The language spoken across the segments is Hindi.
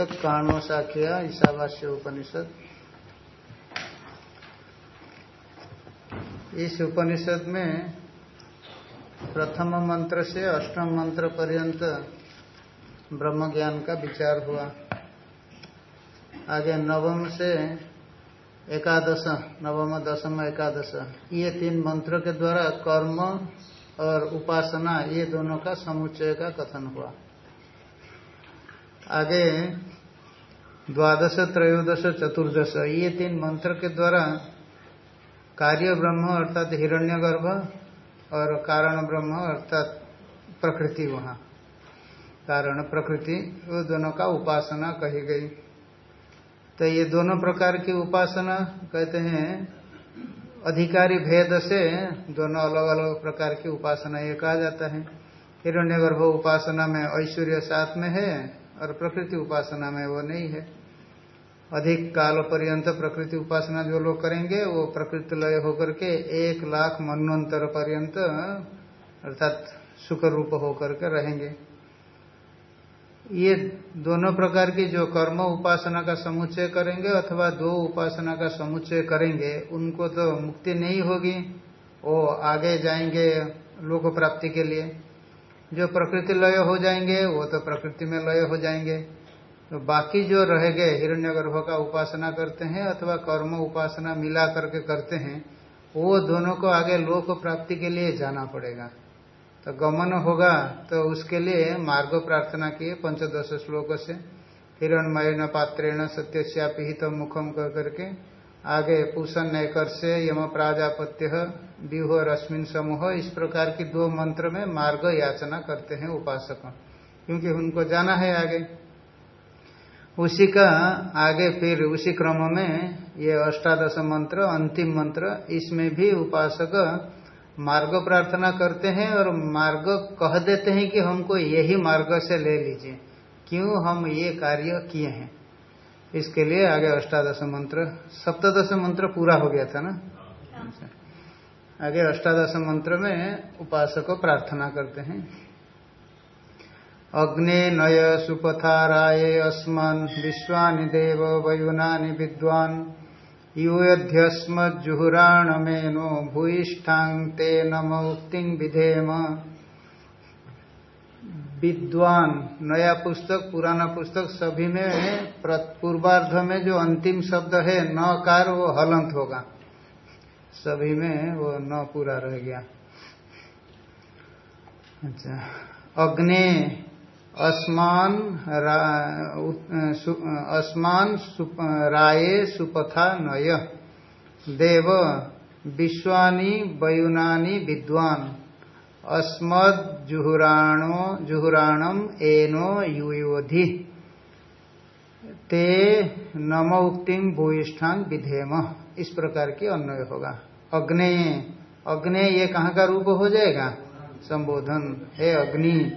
तक काणो साख्या, ईशावास्य उपनिषद। इस उपनिषद में प्रथम मंत्र से अष्टम मंत्र पर्यंत ब्रह्म ज्ञान का विचार हुआ। आगे नवम से एकादश, नवम दशम एकादश, ये तीन मंत्रों के द्वारा कर्म और उपासना, ये दोनों का समुच्चय का कथन हुआ। आगे द्वादश, त्रयोदश, चतुर्दश, ये तीन मंत्र के द्वारा कार्य ब्रह्म अर्थात हिरण्यगर्भ और कारण ब्रह्म अर्थात प्रकृति वहाँ। कारण, प्रकृति, वो दोनों का उपासना कही गई। तो ये दोनों प्रकार की उपासना कहते हैं, अधिकारी भेद से दोनों अलग अलग प्रकार की उपासना ये कहा जाता है। हिरण्यगर्भ उपासना में ऐश्वर्य साथ में है और प्रकृति उपासना में वो नहीं है। अधिक काल पर्यंत प्रकृति उपासना जो लोग करेंगे, वो प्रकृति लय होकर के एक लाख मनोन्तर पर्यंत, अर्थात सुख रूप होकर के रहेंगे। ये दोनों प्रकार की जो कर्म उपासना का समुच्चय करेंगे अथवा दो उपासना का समुच्चय करेंगे, उनको तो मुक्ति नहीं होगी, वो आगे जाएँगे लोक प्राप्ति के लिए। जो प्रकृति लय हो जाएँगे, वो तो प्रकृति में लय हो जाएँगे। तो बाकी जो रह गए हिरण्यगर्भ का उपासना करते हैं अथवा कर्म उपासना मिला करके करते हैं, वो दोनों को आगे लोक प्राप्ति के लिए जाना पड़ेगा। तो गमन होगा तो उसके लिए मार्ग प्रार्थना किए पंचदश श्लोक से। हिरणमय न पात्रेण सत्यश्यापी तो मुखम कर करके आगे पूषण नैकर से यम प्राजापत्य व्यूह रश्मिन समूह। इस प्रकार की दो मंत्र में मार्ग याचना करते हैं उपासक। क्योंकि उनको जाना है आगे। उसी का आगे फिर उसी क्रम में ये अष्टादश मंत्र अंतिम मंत्र इसमें भी उपासक मार्ग प्रार्थना करते हैं और मार्ग कह देते हैं कि हमको यही मार्ग से ले लीजिए। क्यों हम ये कार्य किए हैं? इसके लिए आगे अष्टादश मंत्र सप्तदश मंत्र पूरा हो गया था ना? आगे अष्टादश मंत्र में उपासक प्रार्थना करते हैं। अग्ने नय सुपथाराय अस्मान। विश्वानि देव वयुनानि विद्वान्। यूयध्यस्मज्जुहुराणमेनो भूयिष्ठांग नम उक्ति विधेम। विद्वान, नया पुस्तक, पुराना पुस्तक सभी में पूर्वार्ध में जो अंतिम शब्द है, न कार, वो हलंत होगा। सभी में वो न पूरा रह गया। अच्छा। अग्नि अस्मान अस्मान राये सुपथा नय। देव, विश्वानी वयुनानी विद्वान। अस्मद जुहुराणो एनो युयोधि ते नम उक्तिम भूयिष्ठान विधेम। इस प्रकार की अन्वय होगा। अग्नि अग्नि ये कहाँ का रूप हो जाएगा? संबोधन। हे अग्नि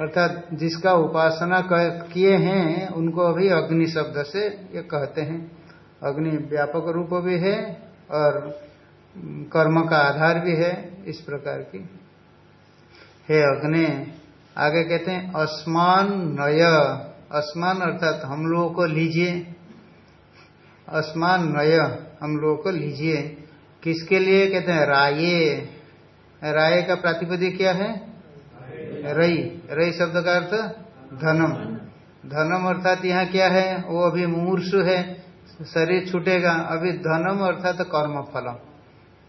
अर्थात जिसका उपासना किए हैं, उनको अभी अग्नि शब्द से ये कहते हैं। अग्नि व्यापक रूप भी है और कर्म का आधार भी है इस प्रकार की। हे अग्नि, आगे कहते हैं, असमान नय। असमान अर्थात हम लोगों को लीजिए। असमान नय, हम लोगों को लीजिए। किसके लिए? कहते हैं, राये। राय का प्रातिपदिक क्या है? रई रई शब्द का अर्थ धनम। धनम अर्थात यहाँ क्या है? वो अभी मूर्षु है, शरीर छूटेगा। अभी धनम अर्थात कर्म फल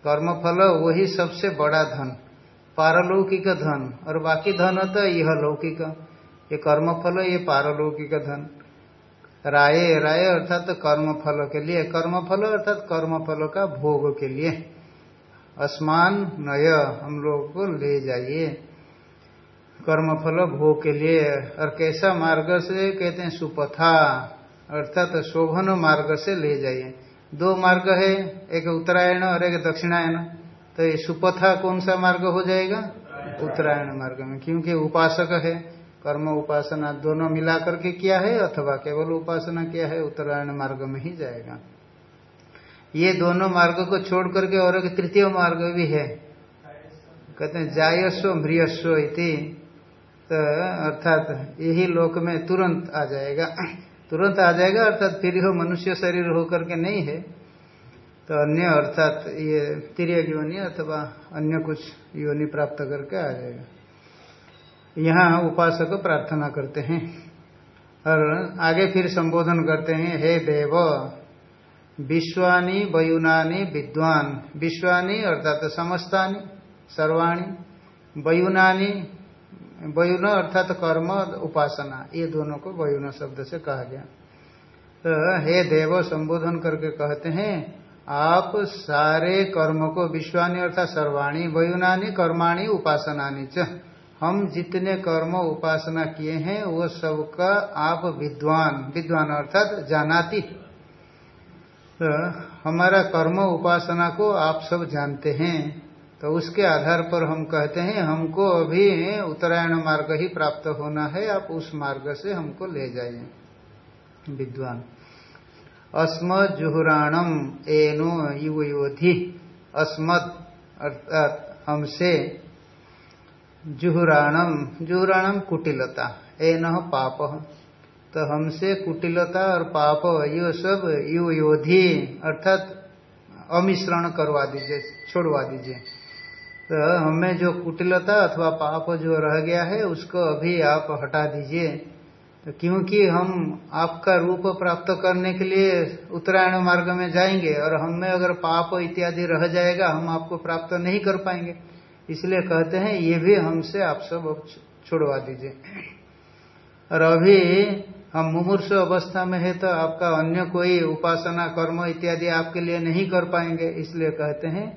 कर्म फल वही सबसे बड़ा धन, पारलौकिक धन। और बाकी धन तो यह लौकिक। ये कर्म फल ये पारलौकिक धन। राय राय अर्थात तो कर्म फल के लिए। कर्म फल अर्थात कर्म फल का भोग के लिए। असमान नय, हम लोग को ले जाइए। कर्मफल भोग के लिए। और कैसा मार्ग से, कहते हैं, सुपथा, अर्थात तो शोभन मार्ग से ले जाइए। दो मार्ग है, एक उत्तरायण और एक दक्षिणायन। तो ये सुपथा कौन सा मार्ग हो जाएगा? उत्तरायण मार्ग में, क्योंकि उपासक है। कर्म, उपासना दोनों मिला करके किया है, अथवा केवल उपासना किया है, उत्तरायण मार्ग में ही जाएगा। ये दोनों मार्ग को छोड़ करके और एक तृतीय मार्ग भी है। कहते हैं, जायस्व, मृयस्व इति। तो अर्थात यही लोक में तुरंत आ जाएगा। तुरंत आ जाएगा, अर्थात फिर हो मनुष्य शरीर होकर के नहीं है। तो अन्य अर्थात ये तिरक योनि अथवा अन्य कुछ योनि प्राप्त करके आ जाएगा। यहाँ उपासक प्रार्थना करते हैं और आगे फिर संबोधन करते हैं, हे देव, विश्वानी, वयुनानी, विद्वान। विश्वानी अर्थात समस्तानी, सर्वाणी, वयुनानी वयुन अर्थात कर्म उपासना, ये दोनों को वयुन शब्द से कहा गया। तो हे देव, संबोधन करके कहते हैं, आप सारे कर्म को विश्वानी अर्थात सर्वाणी, वयुनानी, कर्माणी, उपासनानी च, हम जितने कर्म उपासना किए हैं, वो सबका आप विद्वान विद्वान अर्थात जानाती। तो हमारा कर्म उपासना को आप सब जानते हैं। तो उसके आधार पर हम कहते हैं, हमको अभी उत्तरायण मार्ग ही प्राप्त होना है, आप उस मार्ग से हमको ले जाइए। विद्वान। अस्म जुहुराणम एनो युवयोधि। अस्मद अर्थात हमसे जुहुराणम जुहुराणम कुटिलता। एन पाप। तो हमसे कुटिलता और पाप, ये सब युवयोधि, अर्थात अमिश्रण करवा दीजिए, छोड़वा दीजिए। तो हमें जो कुटिलता अथवा पाप जो रह गया है, उसको अभी आप हटा दीजिए। तो क्योंकि हम आपका रूप प्राप्त करने के लिए उत्तरायण मार्ग में जाएँगे और हमें अगर पाप इत्यादि रह जाएगा, हम आपको प्राप्त नहीं कर पाएँगे। इसलिए कहते हैं, ये भी हमसे आप सब छुड़वा दीजिए। और अभी हम मुमूर्ष अवस्था में है तो आपका अन्य कोई उपासना, कर्म इत्यादि आपके लिए नहीं कर पाएँगे। इसलिए कहते हैं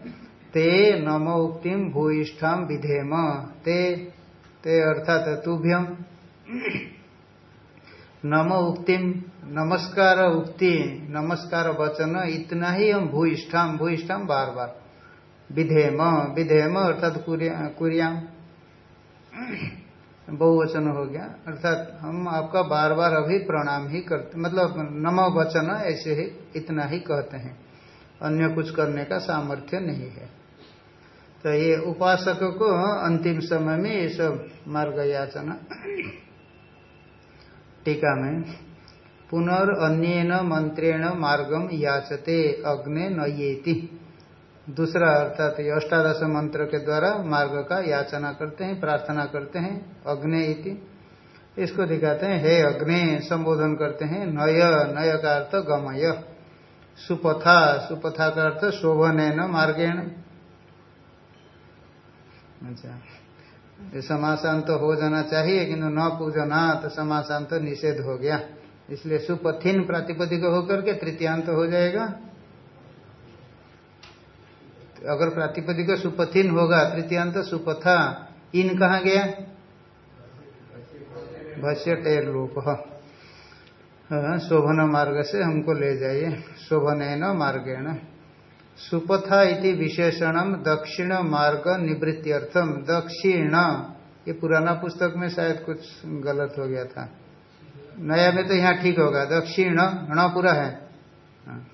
ते नमो उक्तिम विधेम। ते ते अर्थात तुभ्यम नमो उक्तिम नमस्कार उक्ति, नमस्कार वचन इतना ही हम भूयिष्ठाम भूयिष्ठाम बार बार विधेम विधेम अर्थात कुरियाम बहुवचन हो गया। अर्थात हम आपका बार बार अभी प्रणाम ही करते मतलब नमो वचन ऐसे ही इतना ही कहते हैं। अन्य कुछ करने का सामर्थ्य नहीं है। तो ये उपासक को अंतिम समय में ये सब मार्ग याचना टीका में पुनर्न्यन मंत्रेण मार्गम याचते, अग्ने नयेति। दूसरा अर्थात ये अष्टादश मंत्र के द्वारा मार्ग का याचना करते हैं, प्रार्थना करते हैं, अग्ने इति। इसको दिखाते हैं, हे अग्ने, संबोधन करते हैं, नय नय का अर्थ गमय। सुपथा सुपथा का अर्थ शोभन मार्गेण। अच्छा। समासांत तो हो जाना चाहिए किंतु न पूजना तो समासांत तो निषेध हो गया। इसलिए सुपथिन प्रातिपदिक होकर के तृतीयांत हो जाएगा। अगर प्रातिपदिक सुपथिन होगा तृतीयांत सुपथा इन कहा गया? भस्य टेर लोप हाँ, शोभन मार्ग से हमको ले जाइए। शोभन मार्गेण। सुपथा इति विशेषणम दक्षिण मार्ग निवृत्त्यर्थम दक्षिण। ये पुराना पुस्तक में शायद कुछ गलत हो गया था। नया में तो यहाँ ठीक होगा। दक्षिण ण पूरा है। हाँ।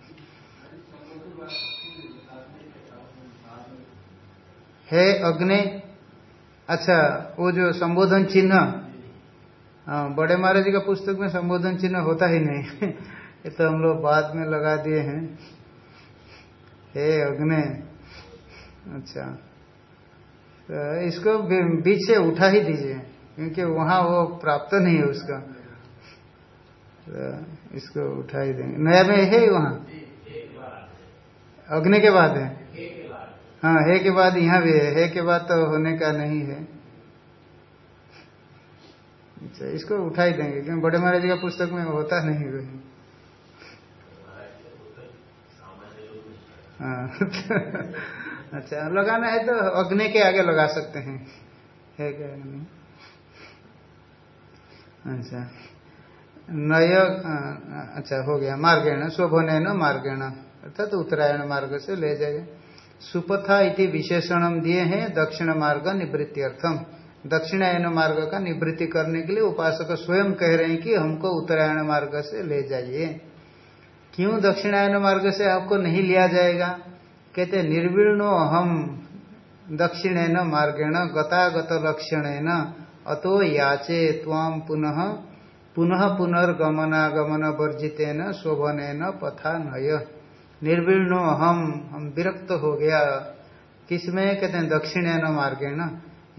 है अग्नि। अच्छा वो जो संबोधन चिन्ह। हाँ बड़े महाराज का पुस्तक में संबोधन चिन्ह होता ही नहीं। ये तो हम लोग बाद में लगा दिए हैं। हे अग्नि। अच्छा। तो इसको बीच से उठा ही दीजिए, क्योंकि वहाँ वो प्राप्त नहीं है उसका। तो इसको उठा ही देंगे। नया में है वहाँ? अग्नि के बाद है? हाँ हे के बाद यहाँ भी है। है के बाद तो होने का नहीं है। अच्छा इसको उठा ही देंगे, क्योंकि बड़े महाराज का पुस्तक में होता नहीं वही हाँ। अच्छा लगाना है तो अग्नि के आगे लगा सकते हैं। है क्या नहीं अच्छा। नय अच्छा हो गया। मार्गेण शोभन मार्गेण। अर्थात तो उत्तरायण मार्ग से ले जाए सुपथा इति विशेषणम दिए हैं दक्षिण मार्ग निवृत्ति अर्थम दक्षिणायन मार्ग का निवृत्ति करने के लिए उपासक स्वयं कह रहे हैं कि हमको उत्तरायण मार्ग से ले जाइए। क्यों दक्षिणायन मार्ग से आपको नहीं लिया जाएगा? कहते, निर्वीणो हम दक्षिणेन मार्गेण गतागत लक्षण अतो याचे ताम पुनः पुनः पुनर्गमनागमन वर्जितेन शोभन पथा नय निर्वीणो हम हम विरक्त हो गया। किसमें? कहते हैं दक्षिणायन मार्गेण।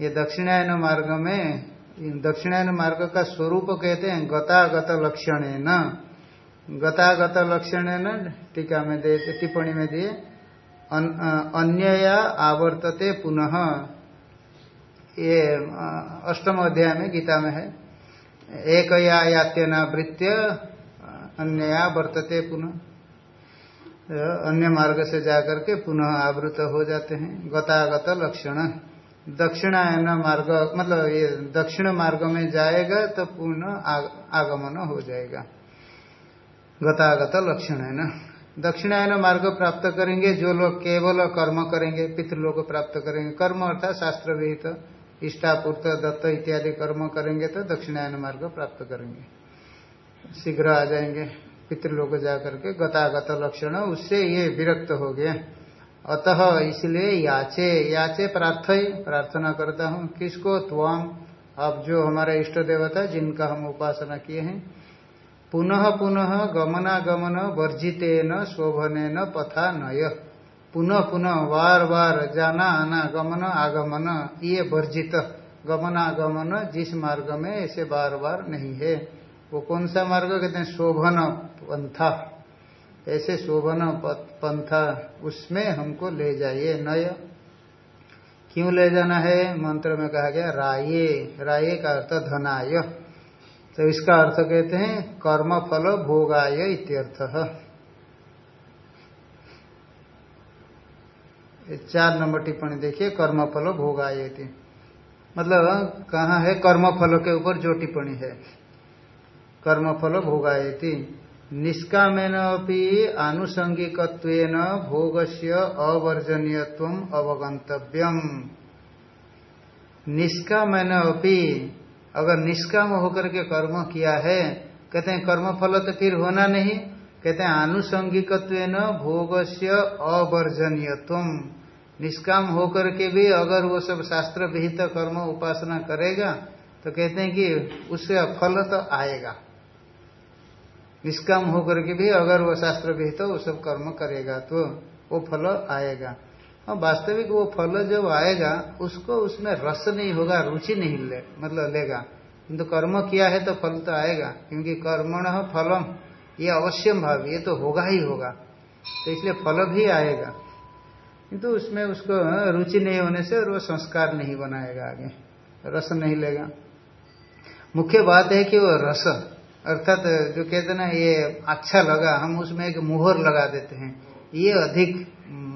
ये दक्षिणायन मार्ग में, दक्षिणायन मार्ग का स्वरूप कहते हैं, गतागत लक्षण न गतागत लक्षण न टीका में दे, टिप्पणी में दिए अन्यया आवर्तते पुनः। ये अष्टम अध्याय में गीता में है। एक या यात्यना वृत्य अन्यया वर्तते पुनः। अन्य मार्ग से जाकर के पुनः आवृत हो जाते हैं। गतागत लक्षण दक्षिणायन मार्ग मतलब ये दक्षिण मार्ग में जाएगा तो पुनः आगमन हो जाएगा। गतागत लक्षण है ना? दक्षिणायन मार्ग प्राप्त करेंगे, जो लोग केवल कर्म करेंगे, पितृलोक प्राप्त करेंगे। कर्म अर्थात शास्त्र विहित, इष्टापूर्त, दत्त इत्यादि कर्म करेंगे तो दक्षिणायन मार्ग प्राप्त करेंगे। शीघ्र आ जाएँगे, पितृलोक जाकर के गतागत लक्षण, उससे ये विरक्त हो गए अतः इसलिए याचे याचे प्रार्थ प्रार्थना करता हूँ, किसको? त्वम अब जो हमारे इष्ट देवता, जिनका हम उपासना किए हैं पुनः पुनः गमनागमन वर्जितेन शोभन पथा नय पुनः पुनः बार बार जाना आना गमन आगमन, ये वर्जित। गमनागमन जिस मार्ग में, ऐसे बार बार नहीं है। वो कौन सा मार्ग? कहते हैं शोभन पंथा। ऐसे शोभन पंथा, उसमें हमको ले जाइए नय। क्यों ले जाना है? मंत्र में कहा गया, राये। राये का अर्थ धनाय। तो इसका अर्थ कहते हैं, कर्म फल भोगाय इत्यर्थ। चार नंबर टिप्पणी देखिए, कर्म कर्मफल भोगायती मतलब कहाँ है कर्मफल के ऊपर जो टिप्पणी है। कर्मफल भोगायती निष्कामेन आनुषंगिक भोग से अवर्जनीयत्व अवगंतव्यम निष्कामेन अगर निष्काम होकर के कर्म किया है, कहते हैं कर्म फल तो फिर होना नहीं, कहते हैं आनुषंगिक भोग से अवर्जनीयत्व। निष्काम होकर के भी अगर वो सब शास्त्र विहित कर्म उपासना करेगा तो कहते हैं कि उससे फल तो आएगा। निष्काम होकर के भी अगर वो शास्त्र विहित वो सब कर्म करेगा तो वो फल आएगा। और वास्तविक वो फल जब आएगा, उसको उसमें रस नहीं होगा, रुचि नहीं ले मतलब लेगा। किंतु तो कर्म किया है तो फल तो आएगा, क्योंकि कर्मण फलम, ये अवश्यम भाव, ये तो होगा ही होगा। तो इसलिए फल भी आएगा। किंतु तो उसमें उसको रुचि नहीं होने से और वो संस्कार नहीं बनाएगा आगे, रस नहीं लेगा। मुख्य बात है कि वो रस, अर्थात जो कहते ना, ये अच्छा लगा, हम उसमें एक मुहर लगा देते हैं। ये अधिक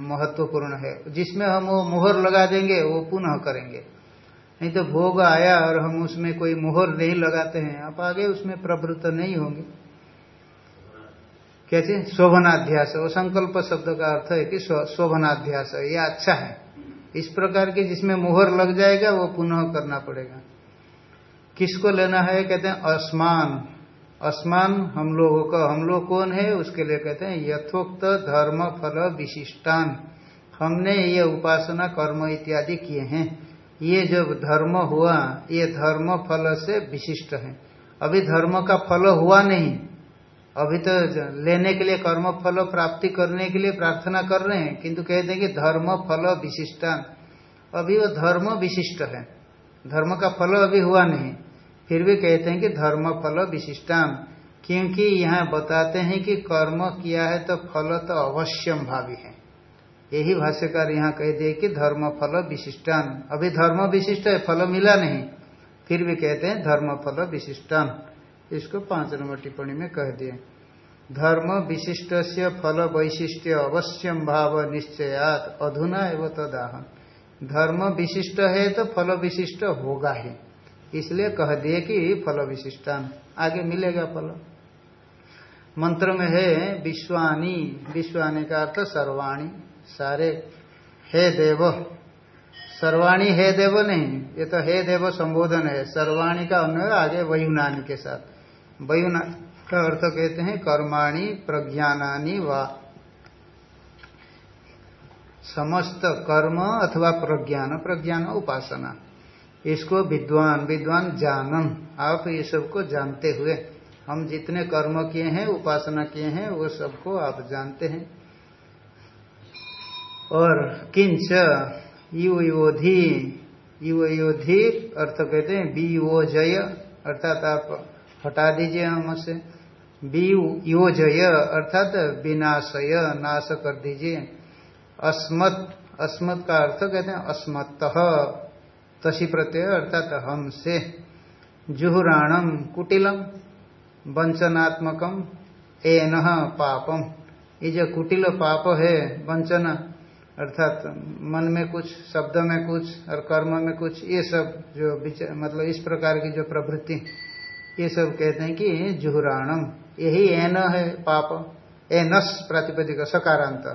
महत्वपूर्ण है। जिसमें हम वो मुहर लगा देंगे, वो पुनः करेंगे। नहीं तो भोग आया और हम उसमें कोई मुहर नहीं लगाते हैं। आप आगे उसमें प्रवृत्त नहीं होंगे। कैसे? शोभनाध्यास वो संकल्प शब्द का अर्थ है कि शोभनाध्यास ये अच्छा है। इस प्रकार के जिसमें मुहर लग जाएगा, वो पुनः करना पड़ेगा। किसको लेना है? कहते हैं, असमान। असमान हम लोगों का, हम लोग कौन है? उसके लिए कहते हैं, यथोक्त धर्म फल विशिष्टान। हमने ये उपासना, कर्म इत्यादि किए हैं। ये जब धर्म हुआ, ये धर्म फल से विशिष्ट है। अभी धर्म का फल हुआ नहीं। अभी तो लेने के लिए कर्म फल प्राप्ति करने के लिए प्रार्थना कर रहे हैं, किंतु कहते हैं कि धर्म फल विशिष्टान। अभी वो धर्म विशिष्ट है। धर्म का फल अभी हुआ नहीं। फिर भी कहते हैं कि धर्म फल विशिष्टान क्योंकि यहाँ बताते हैं कि कर्म किया है तो फल तो अवश्यम भावी है। यही भाष्यकार यहाँ कह दिए कि धर्म फल विशिष्टान अभी धर्म विशिष्ट है, फल मिला नहीं। फिर भी कहते हैं धर्म फल विशिष्टान इसको पाँच नंबर टिप्पणी में कह दिए। धर्म विशिष्ट से फल वैशिष्ट अवश्यम भाव निश्चयात, अधुना एवं तदाह। धर्म विशिष्ट है तो फल विशिष्ट होगा ही। इसलिए कह दिए कि फल विशिष्टान। आगे मिलेगा फल। मंत्र में है विश्वानी। विश्वानी का अर्थ सर्वाणी। सारे हे देव। सर्वाणी हे देव नहीं। ये तो हे देव संबोधन है। सर्वाणी का अन्वय आगे वयुनानी के साथ। वयुना का अर्थ कहते हैं कर्माणी, प्रज्ञानानी व समस्त कर्म अथवा प्रज्ञान। प्रज्ञान उपासना। इसको विद्वान विद्वान जानन आप ये सबको जानते हुए, हम जितने कर्म किए हैं, उपासना किए हैं, वो सबको आप जानते हैं। और किंच युवयोधि अर्थ कहते हैं बी वो जय अर्थात आप हटा दीजिए हमसे बी यो जय अर्थात विनाशय, नाश कर दीजिए। अस्मत् अस्मत् का अर्थ कहते हैं अस्मत्त। तसी प्रत्यय अर्थात हमसे जुहुराणम कुटिलम वंचनात्मकम एन पापम ये जो कुटिल पाप है, वंचना, अर्थात मन में कुछ, शब्द में कुछ और कर्म में कुछ, ये सब जो मतलब इस प्रकार की जो प्रवृत्ति, ये सब कहते हैं कि जुहुराणम यही एन है पाप, एनस प्रातिपदिक सकारांत।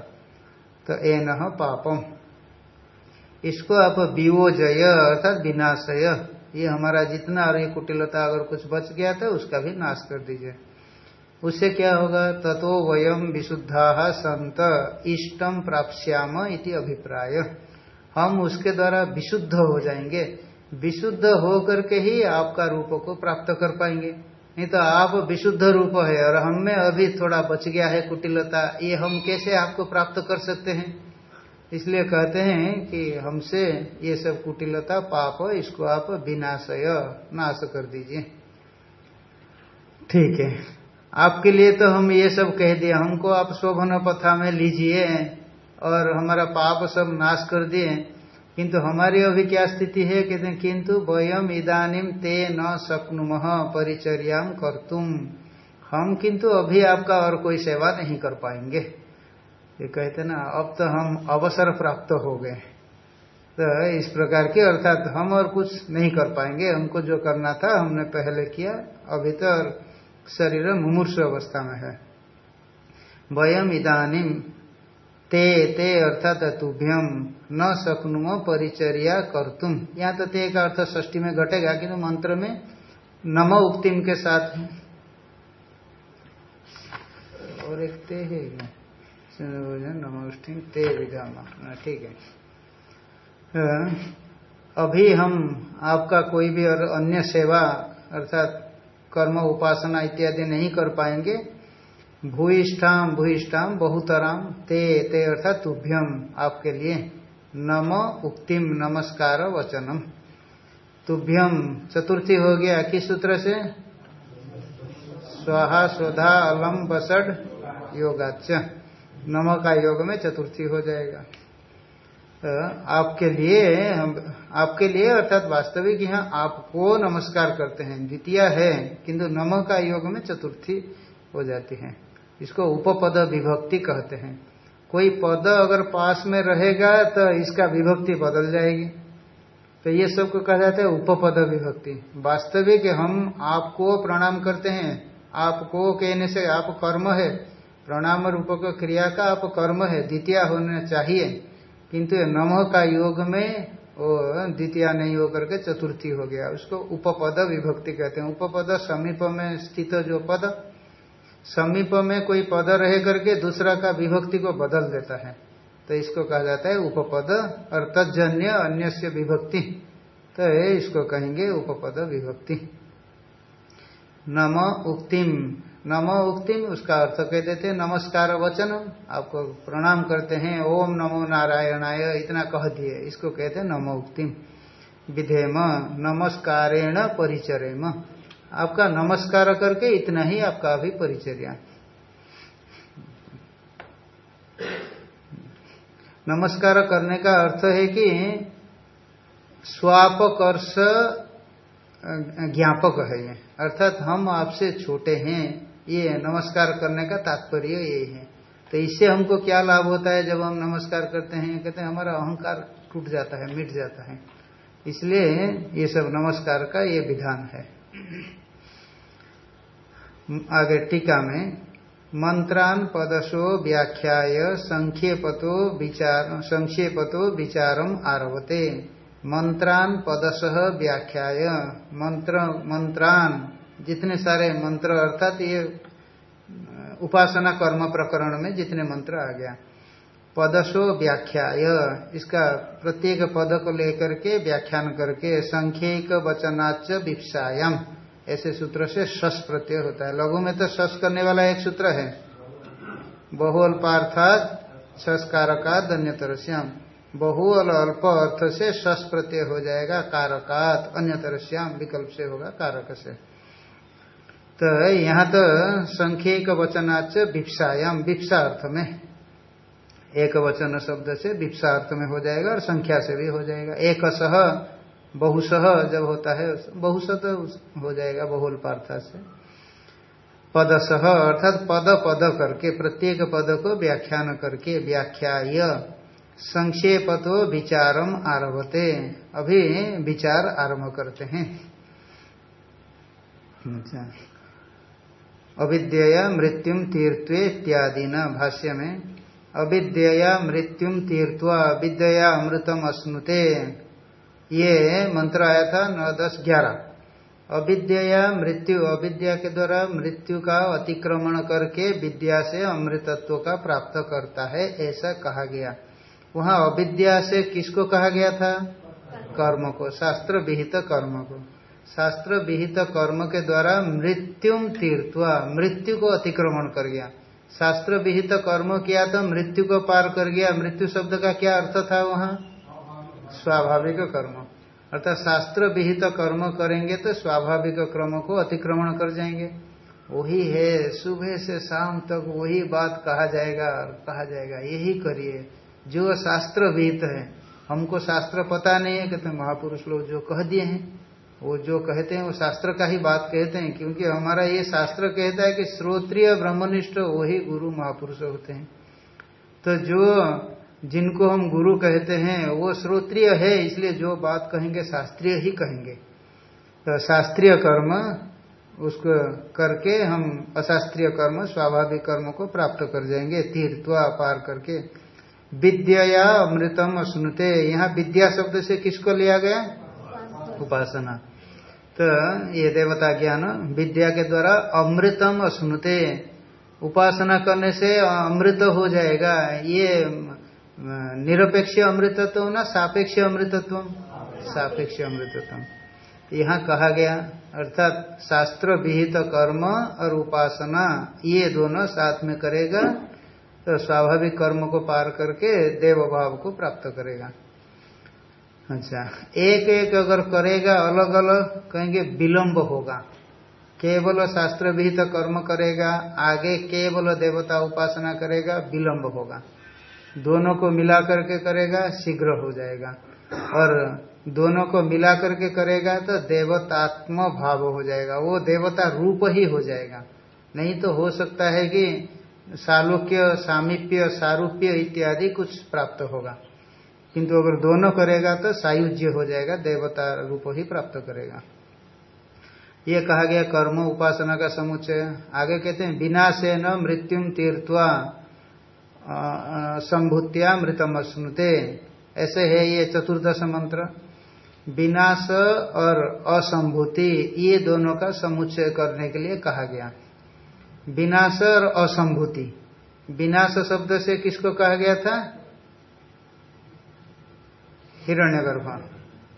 तो एन पापम इसको आप विवोजय अर्थात विनाशय। ये हमारा जितना और ये कुटिलता अगर कुछ बच गया था, उसका भी नाश कर दीजिए। उससे क्या होगा? ततो वयम विशुद्धा संत इष्टम प्राप्याम इति अभिप्राय। हम उसके द्वारा विशुद्ध हो जाएँगे। विशुद्ध हो करके ही आपका रूप को प्राप्त कर पाएँगे। नहीं तो आप विशुद्ध रूप है और हम अभी थोड़ा बच गया है कुटिलता। ये हम कैसे आपको प्राप्त कर सकते हैं? इसलिए कहते हैं कि हमसे ये सब कुटिलता, पाप, इसको आप विनाशय, नाश कर दीजिए। ठीक है। आपके लिए तो हम ये सब कह दिए। हमको आप शोभन पथा में लीजिए और हमारा पाप सब नाश कर दिए। किंतु हमारी अभी क्या स्थिति है? कहते हैं, किंतु वयम इदानिम ते न शक्नुम, परिचर्या कर तुम हम किंतु अभी आपका और कोई सेवा नहीं कर पाएँगे। ये कहते ना, अब तो हम अवसर प्राप्त हो गए। तो इस प्रकार के अर्थात हम और कुछ नहीं कर पाएँगे। हमको जो करना था, हमने पहले किया, अभी तो शरीर मुमूर्ष अवस्था में है। वयम इदानिम ते ते अर्थात तुभ्यम न शक्नुम परिचर्या कर तुम यहाँ तो ते का अर्थ ष्टी में घटेगा किंतु मंत्र में नम उक्तिम के साथ। और एक ते है। ते विधाम ठीक है। अभी हम आपका कोई भी और अन्य सेवा अर्थात कर्म, उपासना इत्यादि नहीं कर पाएँगे। भूयिष्ठाम भूयिष्ठाम बहुतराम ते ते अर्थात तुभ्यम आपके लिए। नम उक्तिम नमस्कार वचनम। तुभ्यम चतुर्थी हो गया किस सूत्र से? स्वाहा, स्वधा अलम बसड योगाच नम का योग में चतुर्थी हो जाएगा। तो आपके लिए हम, आपके लिए अर्थात वास्तविक यहाँ आपको नमस्कार करते हैं। द्वितीय है, किंतु नम का योग में चतुर्थी हो जाती है। इसको उपपद विभक्ति कहते हैं। कोई पद अगर पास में रहेगा तो इसका विभक्ति बदल जाएगी। तो ये सबको कहा जाता है उपपद विभक्ति। वास्तविक हम आपको प्रणाम करते हैं। आपको कहने से आप कर्म है। प्रणाम रूपक क्रिया का आप कर्म है, द्वितीय होना चाहिए। किंतु नम का योग में वो द्वितीय नहीं होकर के चतुर्थी हो गया। उसको उपपद विभक्ति कहते हैं। उपपद समीप में स्थित जो पद, समीप में कोई पद रह करके दूसरा का विभक्ति को बदल देता है। तो इसको कहा जाता है उपपद और तजन्य अन्य से विभक्ति। तो इसको कहेंगे उपपद विभक्ति। नम उक्तिम। नम उक्तिम, उसका अर्थ कह देते नमस्कार वचन आपको प्रणाम करते हैं। ओम नमो नारायणाय, इतना कह दिए। इसको कहते नमो उक्तिम। विधेम, नमस्कारेण परिचरेम। आपका नमस्कार करके इतना ही आपका अभी परिचर्या। नमस्कार करने का अर्थ है कि स्वापकर्ष ज्ञापक है। ये अर्थात हम आपसे छोटे हैं। ये नमस्कार करने का तात्पर्य यही है। तो इससे हमको क्या लाभ होता है जब हम नमस्कार करते हैं? कहते हैं, हमारा अहंकार टूट जाता है, मिट जाता है। इसलिए ये सब नमस्कार का ये विधान है। आगे टीका में, मंत्रान पदशो व्याख्याय संक्षेपतो विचार, संक्षेपतो विचारम आरभते। मंत्रान पदश व्याख्याय, मंत्र, मंत्रान जितने सारे मंत्र अर्थात ये उपासना कर्म प्रकरण में जितने मंत्र आ गया। पदशो व्याख्याय। इसका प्रत्येक पद को लेकर के व्याख्यान करके संख्यक वचनाच विप्सायाम ऐसे सूत्र से सस प्रत्यय होता है। लघु में तो सस करने वाला एक सूत्र है। बहुअल पार्थात संस्कारकात धन्यतर श्याम बहुअल अल्प अर्थ से शस प्रत्यय हो जाएगा कारकात अन्य श्याम विकल्प से होगा कारक से। तो यहाँ तो संख्यक वचनाच विप्सायाम विप्सा अर्थ में एक वचन शब्द से विप्सा अर्थ में हो जाएगा और संख्या से भी हो जाएगा। एक सह, बहुसह जब होता है बहुस तो हो जाएगा बहुल पार्था से। पदसह अर्थात पद पद करके, प्रत्येक पद को व्याख्यान करके व्याख्या संक्षेप तो विचारम आरभते। अभी विचार आरंभ करते हैं। अच्छा। अविद्या मृत्युम तीर्थ्व इत्यादि न भाष्य में अविद्या मृत्युम तीर्थवा विद्या अमृतम अश्नुते ये मंत्र आया था नौ, दस, ग्यारह। अविद्या मृत्यु, अविद्या के द्वारा मृत्यु का अतिक्रमण करके विद्या से अमृतत्व का प्राप्त करता है, ऐसा कहा गया। वहाँ अविद्या से किसको कहा गया था? कर्म को, शास्त्र विहित कर्म को। शास्त्र विहित कर्म के द्वारा मृत्युम तीर्थवा मृत्यु को अतिक्रमण कर गया। शास्त्र विहित कर्म किया तो मृत्यु को पार कर गया। मृत्यु शब्द का क्या अर्थ था वहाँ? स्वाभाविक कर्म। अर्थात शास्त्र विहित कर्म करेंगे तो स्वाभाविक क्रम को अतिक्रमण कर जाएँगे। वही है, सुबह से शाम तक वही बात कहा जाएगा कहा जाएगा। यही करिए। जो शास्त्र विहित है, हमको शास्त्र पता नहीं है, कहते महापुरुष लोग जो कह दिए हैं। वो जो कहते हैं, वो शास्त्र का ही बात कहते हैं, क्योंकि हमारा ये शास्त्र कहता है कि श्रोत्रिय ब्रह्मनिष्ठ वही गुरु महापुरुष होते हैं। तो जो, जिनको हम गुरु कहते हैं, वो श्रोत्रिय है, इसलिए जो बात कहेंगे, शास्त्रीय ही कहेंगे। तो शास्त्रीय कर्म, उसको करके हम अशास्त्रीय कर्म, स्वाभाविक कर्म को प्राप्त कर जाएँगे, तीर्थवा पार करके। विद्या अमृतम सुनते यहाँ विद्या शब्द से किसको लिया गया? उपासना। तो ये देवता ज्ञान विद्या के द्वारा अमृतम सुनते उपासना करने से अमृत हो जाएगा। ये निरपेक्ष अमृतत्व ना सापेक्ष अमृतत्व? सापेक्ष अमृतत्व। यहाँ कहा गया, अर्थात शास्त्र विहित कर्म और उपासना, ये दोनों साथ में करेगा तो स्वाभाविक कर्म को पार करके देव भाव को प्राप्त करेगा। अच्छा। एक एक अगर करेगा, अलग अलग, कहेंगे विलंब होगा। केवल शास्त्र विहित तो कर्म करेगा, आगे केवल देवता उपासना करेगा, विलंब होगा। दोनों को मिला करके करेगा, शीघ्र हो जाएगा। और दोनों को मिला करके करेगा तो देवतात्म भाव हो जाएगा। वो देवता रूप ही हो जाएगा। नहीं तो हो सकता है कि सालोक्य, सामीप्य, सारूप्य इत्यादि कुछ प्राप्त होगा। किंतु अगर दोनों करेगा तो सायुज्य हो जाएगा, देवता रूप ही प्राप्त करेगा। ये कहा गया कर्म उपासना का समुच्चय। आगे कहते हैं बिना से न मृत्युम तीर्थवा संभूत्या मृतम स्मृते ऐसे है ये चतुर्दश मंत्र। विनाश और असंभूति, ये दोनों का समुच्चय करने के लिए कहा गया। विनाश और असंभूति। विनाश शब्द से किसको कहा गया था? हिरण्यगर्भ।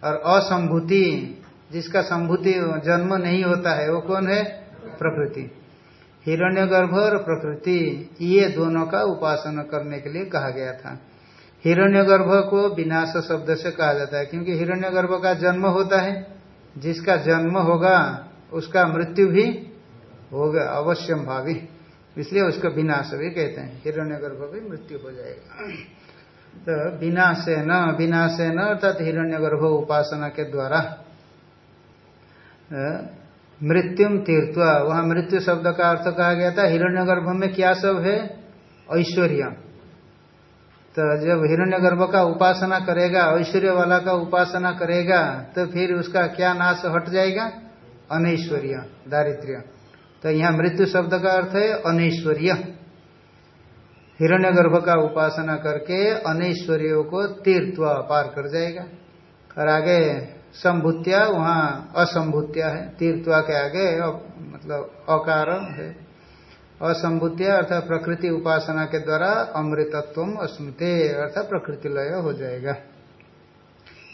और असंभूति, जिसका संभूति जन्म नहीं होता है, वो कौन है? प्रकृति। हिरण्यगर्भ और प्रकृति, ये दोनों का उपासना करने के लिए कहा गया था। हिरण्यगर्भ को विनाश शब्द से कहा जाता है, क्योंकि हिरण्यगर्भ का जन्म होता है। जिसका जन्म होगा, उसका मृत्यु भी होगा अवश्यम भावी। इसलिए उसका विनाश भी कहते हैं। हिरण्यगर्भ भी मृत्यु हो जाएगा। तो विनाश न विनाश न अर्थात हिरण्यगर्भ उपासना के द्वारा मृत्युम तीर्थवा वहाँ मृत्यु शब्द का अर्थ कहा गया था, हिरण्यगर्भ में क्या सब है? ऐश्वर्य। तो जब हिरण्यगर्भ का उपासना करेगा, ऐश्वर्य वाला का उपासना करेगा तो फिर उसका क्या नाश हट जाएगा? अनैश्वर्य, दारिद्र्य। तो यहाँ मृत्यु शब्द का अर्थ है अनैश्वर्य। हिरण्यगर्भ का उपासना करके अनैश्वर्यों को तीर्थवा पार कर जाएगा। और आगे संभुत्या, वहाँ असंभुत्या है। तीर्थवा के आगे मतलब अकार है। असंभुत्या अर्थात प्रकृति उपासना के द्वारा अमृतत्व अस्मृते अर्थात प्रकृति लय हो जाएगा।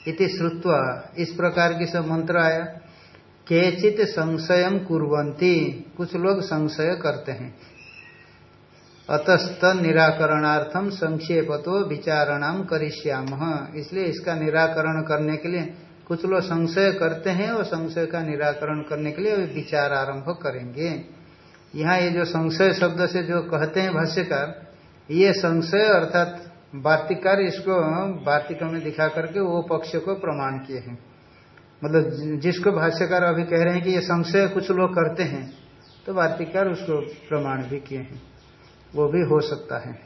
इति श्रुत्वा इस प्रकार की सब मंत्र आया। केचित संशय कुरंती कुछ लोग संशय करते हैं। अतस्त निराकरणार्थम संक्षेप तो विचारणाम करिष्याम। इसलिए इसका निराकरण करने के लिए कुछ लोग संशय करते हैं और संशय का निराकरण करने के लिए अभी विचार आरंभ करेंगे। यहाँ ये जो संशय शब्द से जो कहते हैं भाष्यकार, ये संशय अर्थात वार्तिकार इसको वार्तिक में दिखा करके वो पक्ष को प्रमाण किए हैं। मतलब जिसको भाष्यकार अभी कह रहे हैं कि ये संशय कुछ लोग करते हैं तो वार्तिकार उसको प्रमाण भी किए हैं। वो भी हो सकता है।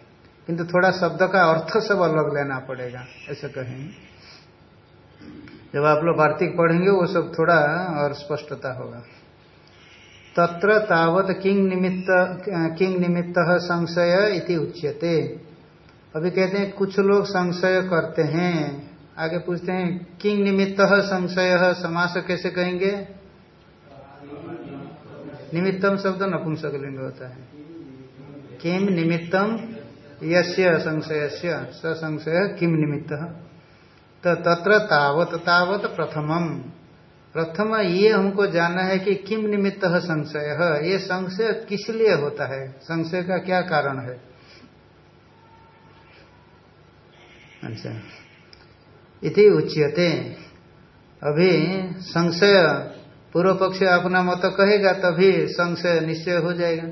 किंतु थोड़ा शब्द का अर्थ सब अलग लेना पड़ेगा, ऐसा कहेंगे जब आप लोग वार्तिक पढ़ेंगे, वो सब थोड़ा और स्पष्टता होगा। तत्र तावत किंग निमित्त किंग निमित्त संशय इति उच्यते। अभी कहते हैं, कुछ लोग संशय करते हैं। आगे पूछते हैं किंग निमित्त संशय, समास कैसे कहेंगे? निमित्तम शब्द नपुंसकलिंग होता है। किम निमित्तम यस्य संशय स संशय किम निमित्त? तो तत्र तावत तावत प्रथमम। प्रथम ये हमको जानना है कि किम निमित्त संशय, ये संशय किस लिए होता है? संशय का क्या कारण है? अच्छा। इति उच्यते। अभी संशय पूर्व पक्ष अपना मत कहेगा, तभी संशय निश्चय हो जाएगा।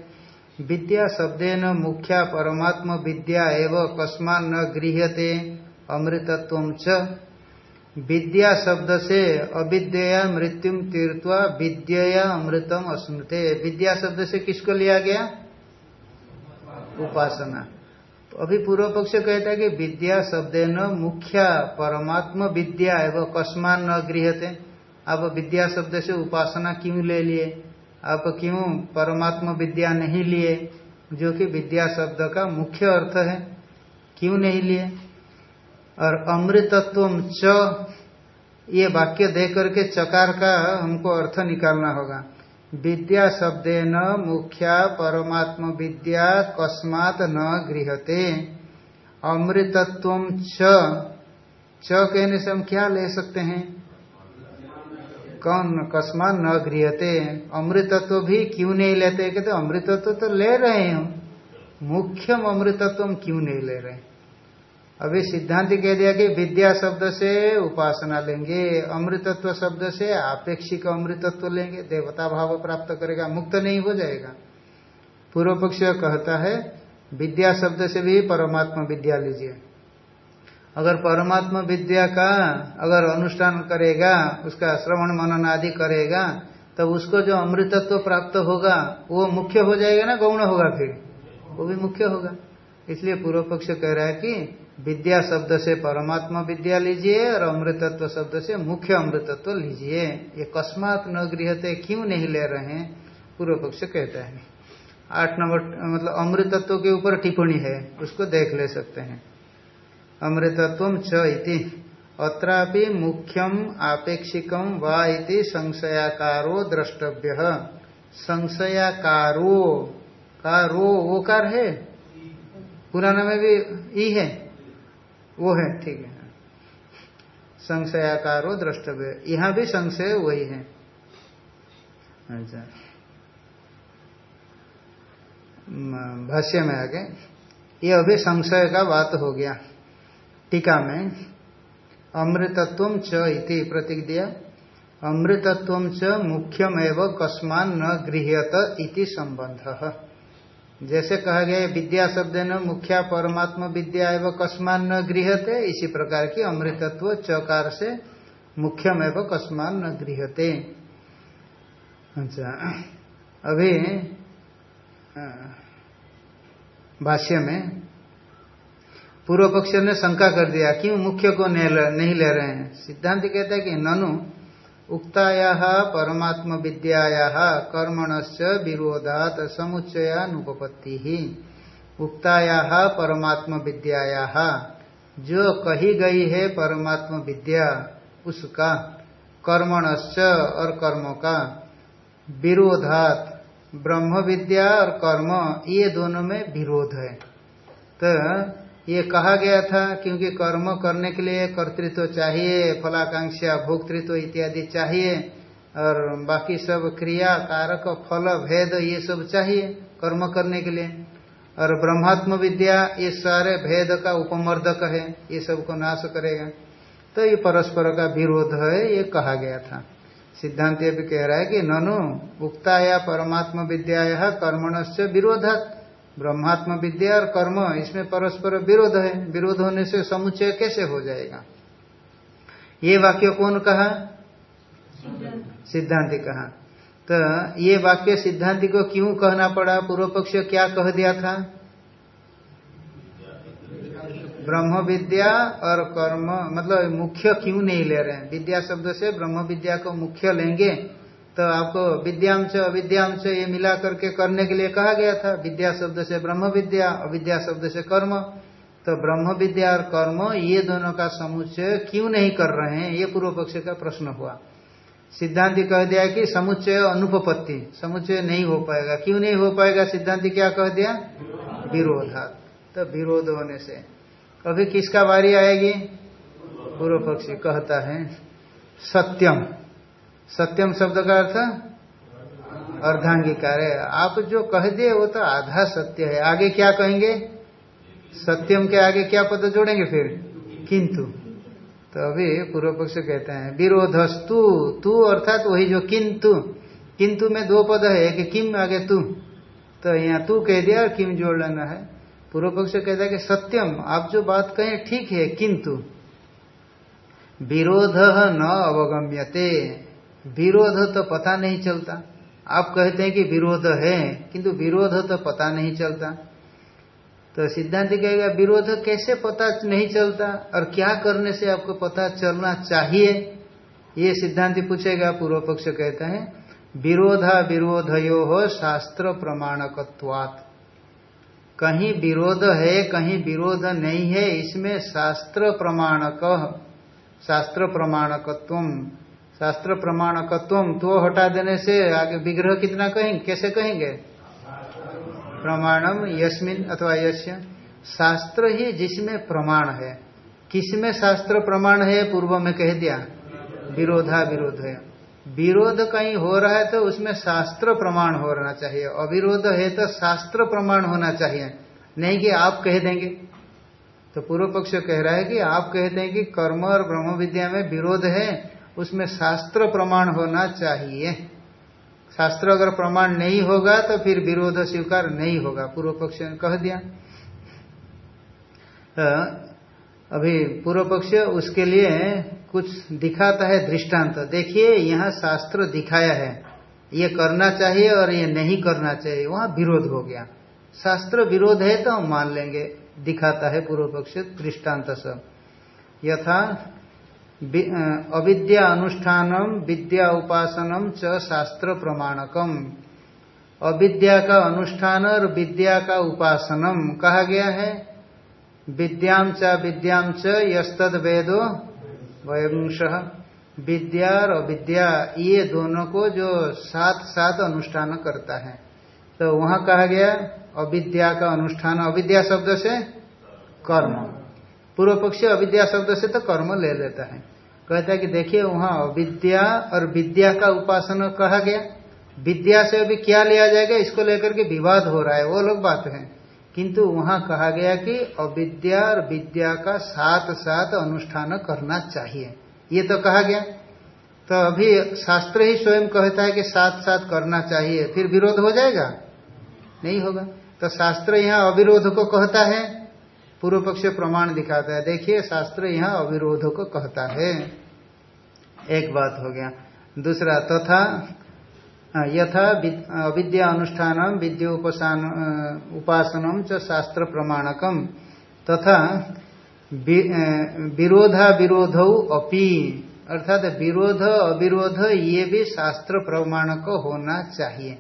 विद्या शब्देन मुख्या परमात्म विद्या एवं कस्मान न गृहते अमृतत्व च। विद्या शब्द से अविद्या मृत्यु तीर्थवा विद्या अमृतम अस्मृते विद्या शब्द से किसको लिया गया? उपासना। तो अभी पूर्व पक्ष कहता है कि विद्या शब्द न मुख्या परमात्म विद्या एवं कस्मान न गृहते अब विद्या शब्द से उपासना क्यों ले लिए? आप क्यों परमात्मा विद्या नहीं लिए? जो कि विद्या शब्द का मुख्य अर्थ है। क्यों नहीं लिए? और अमृतत्व च, ये वाक्य दे करके चकार का हमको अर्थ निकालना होगा। विद्या शब्द न मुख्या परमात्म विद्या कस्मात न गृहते। अमृतत्व च च कहने से हम क्या ले सकते हैं? कौन कस्मान न गृहते? अमृतत्व भी क्यों नहीं लेते? कहते, अमृतत्व तो ले रहे हैं हम। मुख्यम अमृतत्व हम क्यों नहीं ले रहे? अभी सिद्धांत कह दिया कि विद्या शब्द से उपासना लेंगे, अमृतत्व शब्द से आपेक्षिक अमृतत्व लेंगे। देवता भाव प्राप्त करेगा, मुक्त नहीं हो जाएगा। पूर्व पक्ष कहता है, विद्या शब्द से भी परमात्मा विद्या लीजिए। अगर परमात्मा विद्या का अगर अनुष्ठान करेगा, उसका श्रवण मनन आदि करेगा, तब उसको जो अमृतत्व प्राप्त होगा, वो मुख्य हो जाएगा ना, गौण होगा फिर? वो भी मुख्य होगा। इसलिए पूर्व पक्ष कह रहा है कि विद्या शब्द से परमात्मा विद्या लीजिए और अमृतत्व शब्द से मुख्य अमृतत्व लीजिए। ये कस्मात न गृहते, क्यों नहीं ले रहे हैं? पूर्व पक्ष कहता है। आठ नंबर मतलब अमृतत्व के ऊपर टिप्पणी है, उसको देख ले सकते हैं। अमृतत्व इति। अत्रापि मुख्यम आपेक्षिकम वा इति संशयाकारो द्रष्टव्य। संशयाकारो। का रो वो कार है? पुराना में भी ई है? वो है, ठीक है। संशयाकारो द्रष्टव्य। यहाँ भी संशय वही है। अच्छा। भाष्य में आगे। ये अभी संशय का बात हो गया। टीका में, अमृतत्व च इति प्रतीक दिया। अमृतत्व च मुख्यम एवं कस्मान न गृहत इति संबंध। जैसे कहा गया, विद्या शब्द न मुख्या परमात्मा विद्या एवं कस्मान न गृहते इसी प्रकार की अमृतत्व चकार से मुख्यम एवं कस्मान न गृहते अच्छा अभी भाष्य में पूर्व पक्ष ने शंका कर दिया, क्यों मुख्य को नहीं ले रहे हैं? सिद्धांत कहता है कि ननु उक्ताया परमात्म विद्याया कर्मणस्य विरोधात समुच्चयानुपत्ति ही उक्ताया परमात्म विद्याया। जो कही गई है परमात्म विद्या, उसका कर्मणस्य और कर्मों का विरोधात। ब्रह्म विद्या और कर्म, ये दोनों में विरोध है। तो ये कहा गया था, क्योंकि कर्म करने के लिए कर्तृत्व चाहिए, फलाकांक्षा, भोक्तृत्व इत्यादि चाहिए, और बाकी सब क्रिया, कारक, फल, भेद, ये सब चाहिए कर्म करने के लिए। और ब्रह्मात्म विद्या, ये सारे भेद का उपमर्दक है, ये सबको नाश करेगा। तो ये परस्पर का विरोध है, ये कहा गया था। सिद्धांत भी कह रहा है कि, ननु उक्ता या परमात्म विद्या कर्मण से विरोधात। ब्रह्मात्म विद्या और कर्म, इसमें परस्पर विरोध है। विरोध होने से समुच्चय कैसे हो जाएगा? ये वाक्य कौन कहा? सिद्धांति कहा। तो ये वाक्य सिद्धांति को क्यों कहना पड़ा? पूर्व पक्ष क्या कह दिया था? ब्रह्म विद्या और कर्म मतलब मुख्य क्यों नहीं ले रहे हैं? विद्या शब्द से ब्रह्म विद्या को मुख्य लेंगे। तो आपको विद्यांश, अविद्यांश ये मिला करके करने के लिए कहा गया था। विद्या शब्द से ब्रह्म विद्या, अविद्या शब्द से कर्म। तो ब्रह्म विद्या और कर्म, ये दोनों का समुच्चय क्यों नहीं कर रहे हैं? ये पूर्व पक्ष का प्रश्न हुआ। सिद्धांति कह दिया कि समुच्चय अनुपपत्ति, समुच्चय नहीं हो पाएगा। क्यों नहीं हो पाएगा? सिद्धांति क्या कह दिया? विरोधात तो विरोध होने से। अभी किसका बारी आएगी? पूर्व पक्षी कहता है, सत्यम। सत्यम शब्द का अर्थ? अर्धांगिकार। है आप जो कह दिए वो तो आधा सत्य है। आगे क्या कहेंगे? सत्यम के आगे क्या पद जोड़ेंगे फिर? किंतु। तो अभी पूर्व पक्ष कहते हैं, विरोधस्तु, तू अर्थात वही जो किंतु। किंतु में दो पद है कि किम, आगे तू। तो यहाँ तू कह दिया और किम जोड़ लेना है। पूर्व पक्ष कहता है कि सत्यम, आप जो बात कहें, ठीक है, किंतु। विरोध न अवगम्यते। विरोध तो पता नहीं चलता। आप कहते हैं कि विरोध है, किंतु विरोध तो पता नहीं चलता। तो सिद्धांत कहेगा, विरोध कैसे पता नहीं चलता और क्या करने से आपको पता चलना चाहिए? ये सिद्धांत पूछेगा पूर्व पक्ष कहता है, विरोधा विरोधयो हो शास्त्र प्रमाणकत्वात्। कहीं विरोध है, कहीं विरोध नहीं है, इसमें शास्त्र प्रमाणक, शास्त्र प्रमाणकत्व शास्त्र प्रमाणकत्व तो हटा देने से आगे विग्रह कितना कहेंगे? कैसे कहेंगे? प्रमाणम यस्मिन अथवा यश्य शास्त्र ही जिसमें प्रमाण है। किसमें शास्त्र प्रमाण है? पूर्व में कह दिया। विरोधा विरोध है। विरोध कहीं हो रहा है तो उसमें शास्त्र प्रमाण हो होना चाहिए। अविरोध है तो शास्त्र प्रमाण होना चाहिए। नहीं कि आप कह देंगे। तो पूर्व पक्ष कह रहा है कि आप कहते हैं कि कर्म और ब्रह्म विद्या में विरोध है। उसमें शास्त्र प्रमाण होना चाहिए। शास्त्र अगर प्रमाण नहीं होगा तो फिर विरोध स्वीकार नहीं होगा। पूर्व पक्ष ने कह दिया। तो अभी पूर्व पक्ष उसके लिए कुछ दिखाता है दृष्टांत। तो देखिए, यहाँ शास्त्र दिखाया है। ये करना चाहिए और ये नहीं करना चाहिए। वहाँ विरोध हो गया। शास्त्र विरोध है तो हम मान लेंगे। दिखाता है पूर्व पक्ष दृष्टांत सब यथा अविद्या अनुष्ठानम, विद्या उपासनम च शास्त्र प्रमाणकम। अविद्या का अनुष्ठान और विद्या का उपासनम कहा गया है? विद्याम च विद्याम च, यस्तद वेदो, वयंश। विद्या और अविद्या, ये दोनों को जो साथ साथ अनुष्ठान करता है। तो वहाँ कहा गया, अविद्या का अनुष्ठान, अविद्या शब्द से कर्म। पूर्व पक्षी अविद्या शब्द से तो कर्म ले लेता है। कहता है कि देखिए, वहाँ अविद्या और विद्या का उपासना कहा गया। विद्या से अभी क्या लिया जाएगा, इसको लेकर के विवाद हो रहा है, वो लोग बात है। किंतु वहाँ कहा गया कि अविद्या और विद्या का साथ साथ अनुष्ठान करना चाहिए। ये तो कहा गया। तो अभी शास्त्र ही स्वयं कहता है कि साथ साथ करना चाहिए, फिर विरोध हो जाएगा? नहीं होगा। तो शास्त्र यहाँ अविरोध को कहता है। पूर्व पक्ष प्रमाण दिखाता है। देखिए, शास्त्र यहाँ अविरोध को कहता है। एक बात हो गया। दूसरा, तथा यथा अविद्या अनुष्ठान विद्या उपासनम च शास्त्र प्रमाणकम। तथा विरोधा विरोध अपि। अर्थात विरोध, अविरोध, ये भी शास्त्र प्रमाणक होना चाहिए।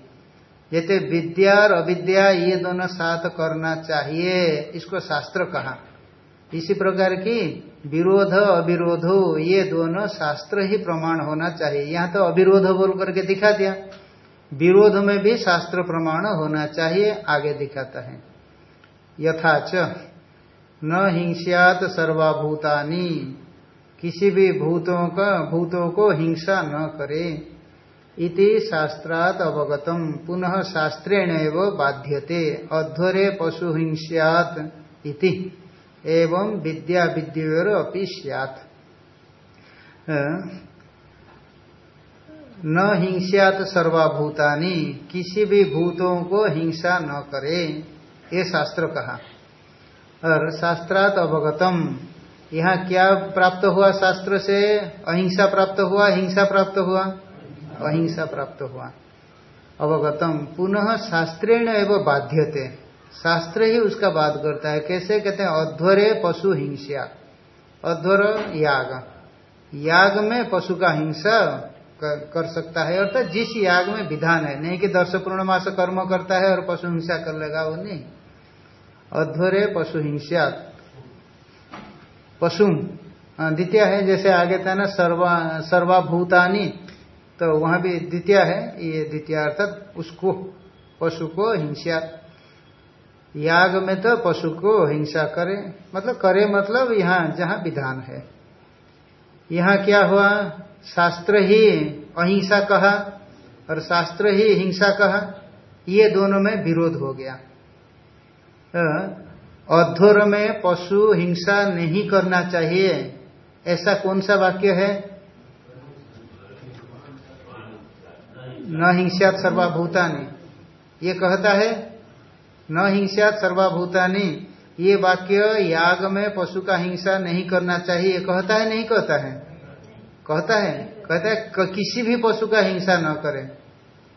जैसे विद्या और अविद्या, ये दोनों साथ करना चाहिए, इसको शास्त्र कहा। इसी प्रकार की विरोध, अविरोध, ये दोनों शास्त्र ही प्रमाण होना चाहिए। यहाँ तो अविरोध बोल करके दिखा दिया। विरोध में भी शास्त्र प्रमाण होना चाहिए, आगे दिखाता है। यथाच न हिंसात सर्वाभूतानी, किसी भी भूतों का, भूतों को हिंसा न करे। इति शास्त्रात अवगतम। पुनः शास्त्रेण बाध्यते। अध्वरे पशु हिंस्यात इति। एवं विद्या विद्योर अपि स्यात्। न हिंसात सर्वाभूतानी। किसी भी भूतों को हिंसा न करे। ये शास्त्र कहा। और शास्त्रात अवगतम। यहाँ क्या प्राप्त हुआ शास्त्र से? अहिंसा प्राप्त हुआ, हिंसा प्राप्त हुआ। अहिंसा प्राप्त हुआ। अवगतम। पुनः शास्त्रेण एवं बाध्यते। शास्त्र ही उसका बात करता है। कैसे? कहते हैं अध्वरे पशु हिंसा अध्वर याग। याग में पशु का हिंसा कर, सकता है। अर्थात जिस याग में विधान है नहीं कि दर्श पूर्णमास कर्म करता है और पशु हिंसा कर लेगा वो नहीं। अध्वरे पशु हिंसा पशु हाँ, द्वितीय है जैसे आगे था ना सर्वा सर्वाभूतानी तो वहाँ भी द्वितीय है, ये द्वितीय अर्थात उसको पशु को हिंसा। याग में तो पशु को हिंसा करे मतलब करे मतलब यहाँ, जहाँ विधान है। यहाँ क्या हुआ? शास्त्र ही अहिंसा कहा और शास्त्र ही हिंसा कहा, ये दोनों में विरोध हो गया। अध्वर में पशु हिंसा नहीं करना चाहिए, ऐसा कौन सा वाक्य है? न हिंसा सर्वाभूतानी। ये कहता है, न हिंसा सर्वाभूतानी, ये वाक्य याग में पशु का हिंसा नहीं करना चाहिए। ये कहता है, नहीं कहता है? कहता है। कहता है किसी भी पशु का हिंसा न करे।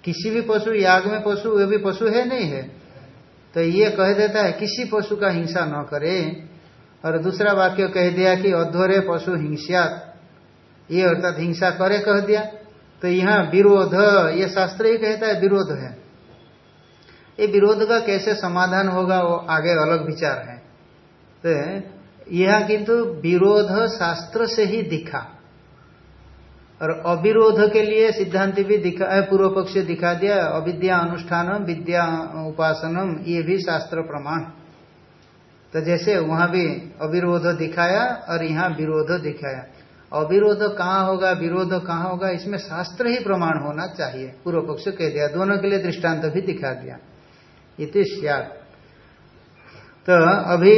किसी भी पशु याग में पशु वे भी पशु है, नहीं है? तो ये कह देता है, किसी पशु का हिंसा न करे। और दूसरा वाक्य कह दिया कि अध्वरे पशु हिंसा ये अर्थात हिंसा करे कह दिया। तो यहाँ विरोध, ये शास्त्र ही कहता है विरोध है। ये विरोध का कैसे समाधान होगा वो आगे अलग विचार है। तो यह किंतु विरोध शास्त्र से ही दिखा। और अविरोध के लिए सिद्धांत भी दिखा पूर्व पक्ष दिखा दिया, अविद्या अनुष्ठान विद्या उपासनम, ये भी शास्त्र प्रमाण। तो जैसे वहाँ भी अविरोध दिखाया और यहाँ विरोध दिखाया। अविरोध कहाँ होगा, विरोध कहाँ होगा, इसमें शास्त्र ही प्रमाण होना चाहिए। पूर्व पक्ष कह दिया, दोनों के लिए दृष्टांत भी दिखा दिया। इति तो अभी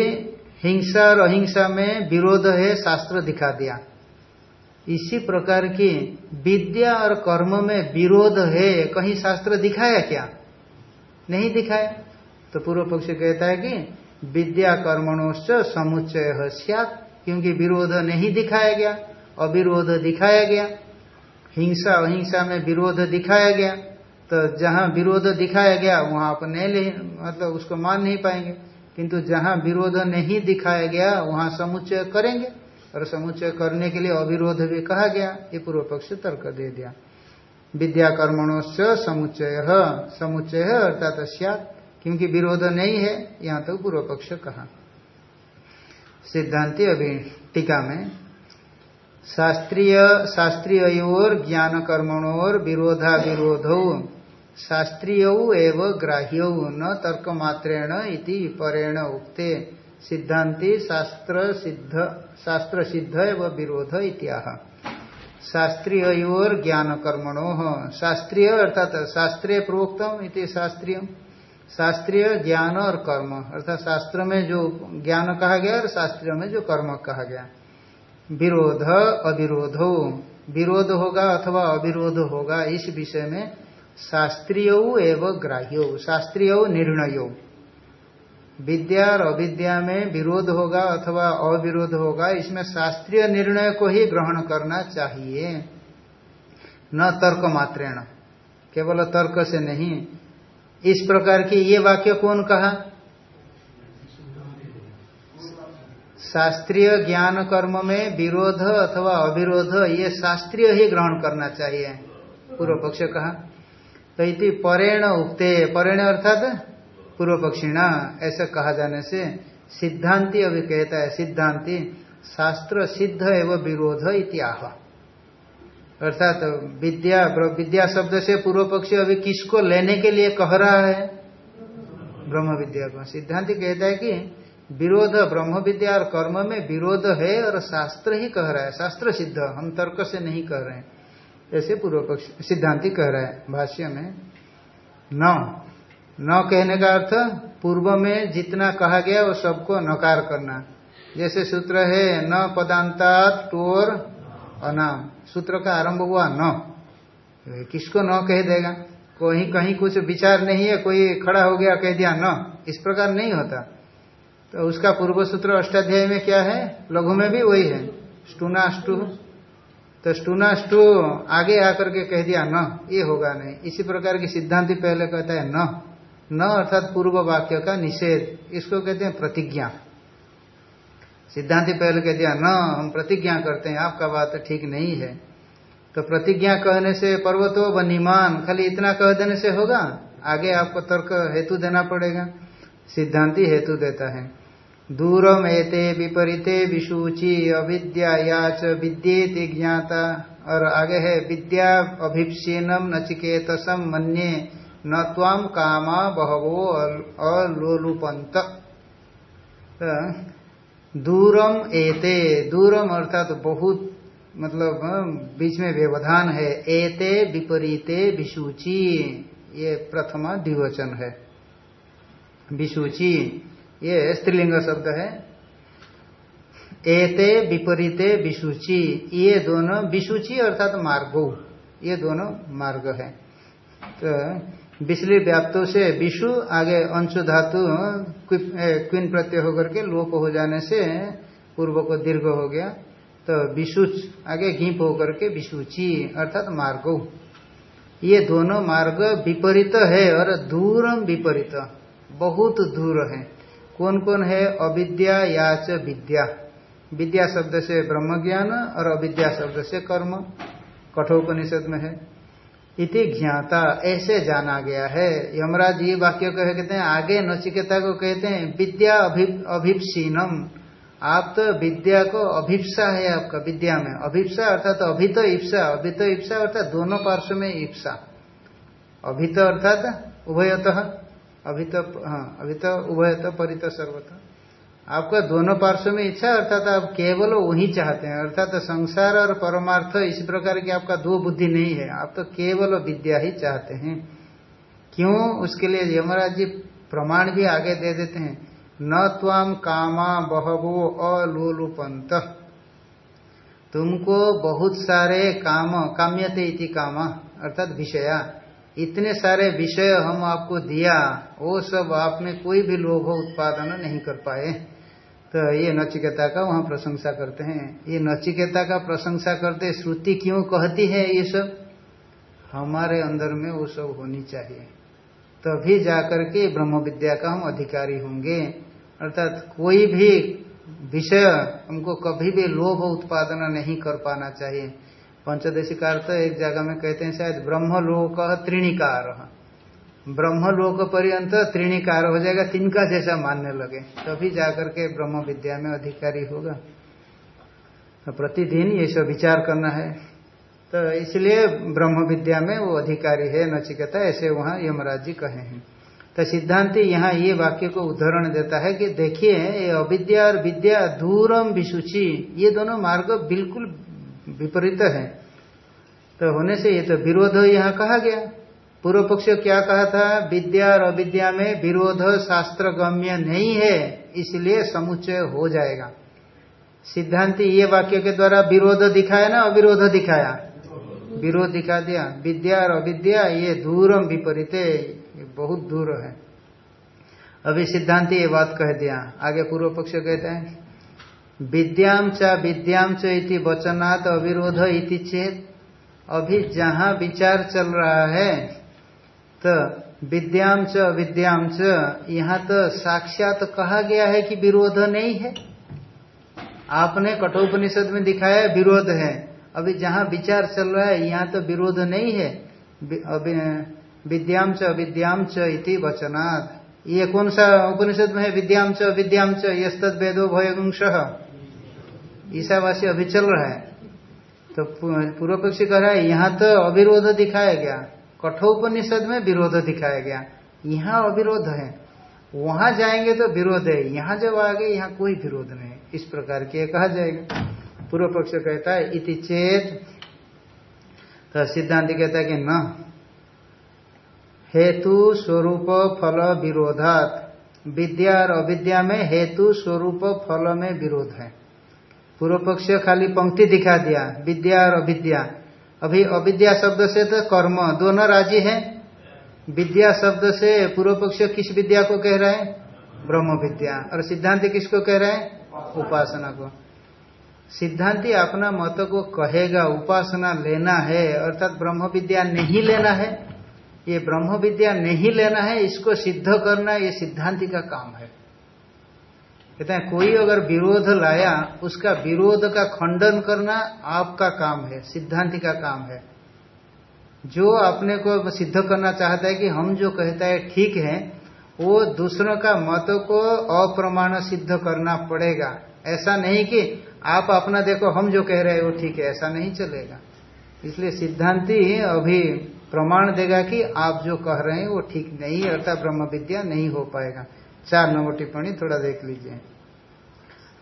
हिंसा और अहिंसा में विरोध है, शास्त्र दिखा दिया। इसी प्रकार की विद्या और कर्म में विरोध है, कहीं शास्त्र दिखाया क्या? नहीं दिखाया। तो पूर्व पक्ष कहता है कि विद्या कर्मणोश्च समुच्चय सियात, क्योंकि विरोध नहीं दिखाया गया। अविरोध दिखाया गया। हिंसा अहिंसा में विरोध दिखाया गया। तो जहाँ विरोध दिखाया गया, वहाँ आप नहीं मतलब उसको मान नहीं पाएँगे। किंतु जहाँ विरोध नहीं दिखाया गया, वहाँ समुच्चय करेंगे। और समुच्चय करने के लिए अविरोध भी कहा गया। ये पूर्व पक्ष तर्क दे दिया। विद्या कर्मणों समुच्चय समुच्चय अर्थात सियात, क्योंकि विरोध नहीं है, यहाँ तक तो पूर्व पक्ष कहा। सिद्धांति अभी टीका में शास्त्रीय शास्त्रीय और ज्ञान कर्मणोर विरोधा विरोधो शास्त्रीय एवं ग्राह्य, न तर्क मात्रेण इति परेण उक्ते। सिद्धांति शास्त्र सिद्ध शास्त्र सिद्ध एवं विरोध इत्याह। शास्त्रीय और ज्ञान कर्मणो शास्त्रीय अर्थात शास्त्रीय प्रोक्तम इति शास्त्रीय शास्त्रीय ज्ञान और कर्म, अर्थात शास्त्र में जो ज्ञान कहा गया और शास्त्रीय में जो कर्म कहा गया। विरोध, अविरोधो। विरोध होगा अथवा अविरोध होगा, इस विषय में शास्त्रीय एवं ग्राह्यो, शास्त्रीय निर्णयो। विद्या और अविद्या में विरोध होगा अथवा अविरोध होगा, इसमें शास्त्रीय निर्णय को ही ग्रहण करना चाहिए। न तर्क मात्रेण, केवल तर्क से नहीं। इस प्रकार की ये वाक्य कौन कहा? शास्त्रीय ज्ञान कर्म में विरोध अथवा अविरोध, ये शास्त्रीय ही ग्रहण करना चाहिए। पूर्व पक्ष कहा। तो इति परेण उक्ते, परेण अर्थात पूर्व पक्षिणा, ऐसा कहा जाने से सिद्धांति अभी कहता है, सिद्धांति, शास्त्र सिद्ध एवं विरोध इत्याह अर्थात तो विद्या विद्या शब्द से पूर्व पक्षी अभी किसको लेने के लिए कह रहा है? ब्रह्म विद्या को। सिद्धांति कहता है कि विरोध ब्रह्म विद्या और कर्म में विरोध है और शास्त्र ही कह रहा है। शास्त्र सिद्ध, हम तर्क से नहीं कह रहे हैं। ऐसे पूर्व पक्ष सिद्धांति कह रहा है भाष्य में। न न कहने का अर्थ, पूर्व में जितना कहा गया वो सबको नकार करना। जैसे सूत्र है, न पदांतात टोर अनाम। सूत्र का आरंभ हुआ न। किसको न कह देगा? कोई कहीं कुछ विचार नहीं है, कोई खड़ा हो गया, कह दिया न। इस प्रकार नहीं होता। तो उसका पूर्व सूत्र अष्टाध्याय में क्या है? लघु में भी वही है। स्टूनाष्टु तो स्टूनाष्टु आगे आकर के कह दिया, न ये होगा नहीं। इसी प्रकार की सिद्धांति पहले कहता है, न न अर्थात पूर्व वाक्य का निषेध। इसको कहते हैं प्रतिज्ञा। सिद्धांति पहले कह दिया न हम प्रतिज्ञा करते हैं, आपका बात ठीक नहीं है। तो प्रतिज्ञा कहने से पर्वतो व निमान खाली इतना कह देने से होगा? आगे आपको तर्क हेतु देना पड़ेगा। सिद्धांति हेतु देता है। दूरम एते विपरीते विशुचि अविद्या याच विद्येति ज्ञाता। और आगे है, विद्या अभिप्सीनम नचिकेतसम मन्ये न ताम कामा बहवो अलोलुपंत दूरम एते, दूरम अर्थात तो बहुत मतलब बीच में व्यवधान है। एते विपरीते विशुचि, ये प्रथमा द्विवचन है। विशुचि। ये स्त्रीलिंग शब्द है। एते विपरीते विशुचि, ये दोनों विशुचि अर्थात मार्गो, ये दोनों मार्ग है। तो बिजली व्याप्तों से विषु आगे अंशु धातु क्विन प्रत्यय होकर के लोप हो जाने से पूर्व को दीर्घ हो गया। तो विशुच, आगे घीप होकर के विशुचि अर्थात मार्गो। ये दोनों मार्ग विपरीत है और दूरम विपरीत, बहुत दूर है। कौन कौन है? अविद्या या च विद्या। विद्या शब्द से ब्रह्म ज्ञान और अविद्या शब्द से कर्म। कठोपनिषद में है। इति ज्ञाता, ऐसे जाना गया है। यमराज ये वाक्य कह, कहते हैं, आगे नचिकेता को कहते हैं, विद्या अभिप्सीनम। आप तो विद्या को अभिप्सा है आपका, विद्या में। अभिप्सा अर्थात तो अभी तो इप्सा अभी तो इप्सा अर्थात दोनों पार्श्व में इप्सा। अभित अर्थात उभयतः। अभी तो हाँ अभी तो उभयत परित सर्वतः आपका दोनों पार्श्व में इच्छा, अर्थात आप केवल वही चाहते हैं, अर्थात संसार और परमार्थ, इस प्रकार की आपका दो बुद्धि नहीं है। आप तो केवल विद्या ही चाहते हैं। क्यों? उसके लिए यमराज जी प्रमाण भी आगे दे देते हैं। न त्वाम कामा बहवो अलोलुपंत तुमको बहुत सारे काम, काम्यते इति कामा, अर्थात विषया। इतने सारे विषय हम आपको दिया, वो सब आप में कोई भी लोभ उत्पादन नहीं कर पाए। तो ये नचिकेता का वहाँ प्रशंसा करते हैं। ये नचिकेता का प्रशंसा करते श्रुति क्यों कहती है ये सब? हमारे अंदर में वो सब होनी चाहिए। तभी तो जाकर के ब्रह्म विद्या का हम अधिकारी होंगे। अर्थात कोई भी विषय हमको कभी भी लोभ उत्पादन नहीं कर पाना चाहिए। पंचदशी का अर्थ एक जगह में कहते हैं शायद ब्रह्म लोक ब्रह्मलोक पर्यंत त्रिणिकार हो जाएगा, तिनका जैसा मानने लगे। तभी तो जाकर के ब्रह्म विद्या में अधिकारी होगा। तो प्रतिदिन ये सब विचार करना है। तो इसलिए ब्रह्म विद्या में वो अधिकारी है, नचिकता, ऐसे वहाँ यमराज जी कहे हैं। तो सिद्धांत यहाँ ये वाक्य को उदाहरण देता है कि देखिए, ये अविद्या और विद्या दूरम विशुचि, ये दोनों मार्ग बिल्कुल विपरीत है। तो होने से ये तो विरोध यहाँ कहा गया। पूर्व पक्ष क्या कहा था? विद्या और अविद्या में विरोध शास्त्र गम्य नहीं है, इसलिए समुच्चय हो जाएगा। सिद्धांति ये वाक्य के द्वारा विरोध दिखाया ना, अविरोध दिखाया? विरोध दिखा दिया। विद्या और अविद्या ये दूरम विपरीत बहुत दूर है। अभी सिद्धांति ये बात कह दिया। आगे पूर्व पक्ष कहते हैं। विद्याम च विद्याम च वचनात् अविरोध इति चेत, अभी जहाँ विचार चल रहा है तो विद्याम च विद्याम च, यहाँ तो साक्षात तो कहा गया है कि विरोध नहीं है। आपने कठोपनिषद में दिखाया विरोध है। अभी जहाँ विचार चल रहा है, यहाँ तो विरोध नहीं है। विद्याम च विद्याम च इति वचनात्। ये कौन सा उपनिषद में है? विद्याम च विद्याम च यद वेदो भयगुंश ईसावासी अभी चल रहा है। तो पूर्व पक्षी कह रहा है, यहाँ तो अविरोध दिखाया गया। कठोपनिषद में विरोध दिखाया गया। यहाँ अविरोध है। वहाँ जाएँगे तो विरोध है। यहाँ जब आ गए यहाँ कोई विरोध नहीं इस प्रकार के कहा जाएगा। पूर्व पक्ष कहता है, इति चेत। तो सिद्धांत कहता है कि न। हेतु स्वरूप फल विरोधात। विद्या और अविद्या में हेतु स्वरूप फल में विरोध है। पूर्व पक्ष खाली पंक्ति दिखा दिया, विद्या और अविद्या। अभी अविद्या शब्द से तो कर्म, दोनों राज़ी है? विद्या शब्द से पूर्व पक्ष किस विद्या को कह रहे हैं? ब्रह्म विद्या। और सिद्धांति किसको कह रहे हैं? उपासना को। सिद्धांति अपना मत को कहेगा, उपासना लेना है, अर्थात ब्रह्म विद्या नहीं लेना है। ये ब्रह्म विद्या नहीं लेना है, इसको सिद्ध करना ये सिद्धांति का काम है। कहते हैं, कोई अगर विरोध लाया, उसका विरोध का खंडन करना आपका काम है, सिद्धांति का काम है। जो अपने को सिद्ध करना चाहता है कि हम जो कहता है ठीक है, वो दूसरों का मत को अप्रमाण सिद्ध करना पड़ेगा। ऐसा नहीं कि आप अपना देखो, हम जो कह रहे हैं वो ठीक है, ऐसा नहीं चलेगा। इसलिए सिद्धांति अभी प्रमाण देगा कि आप जो कह रहे हैं वो ठीक नहीं अर्थात ब्रह्म विद्या नहीं हो पाएगा। चार नंबर टिप्पणी, थोड़ा देख लीजिए।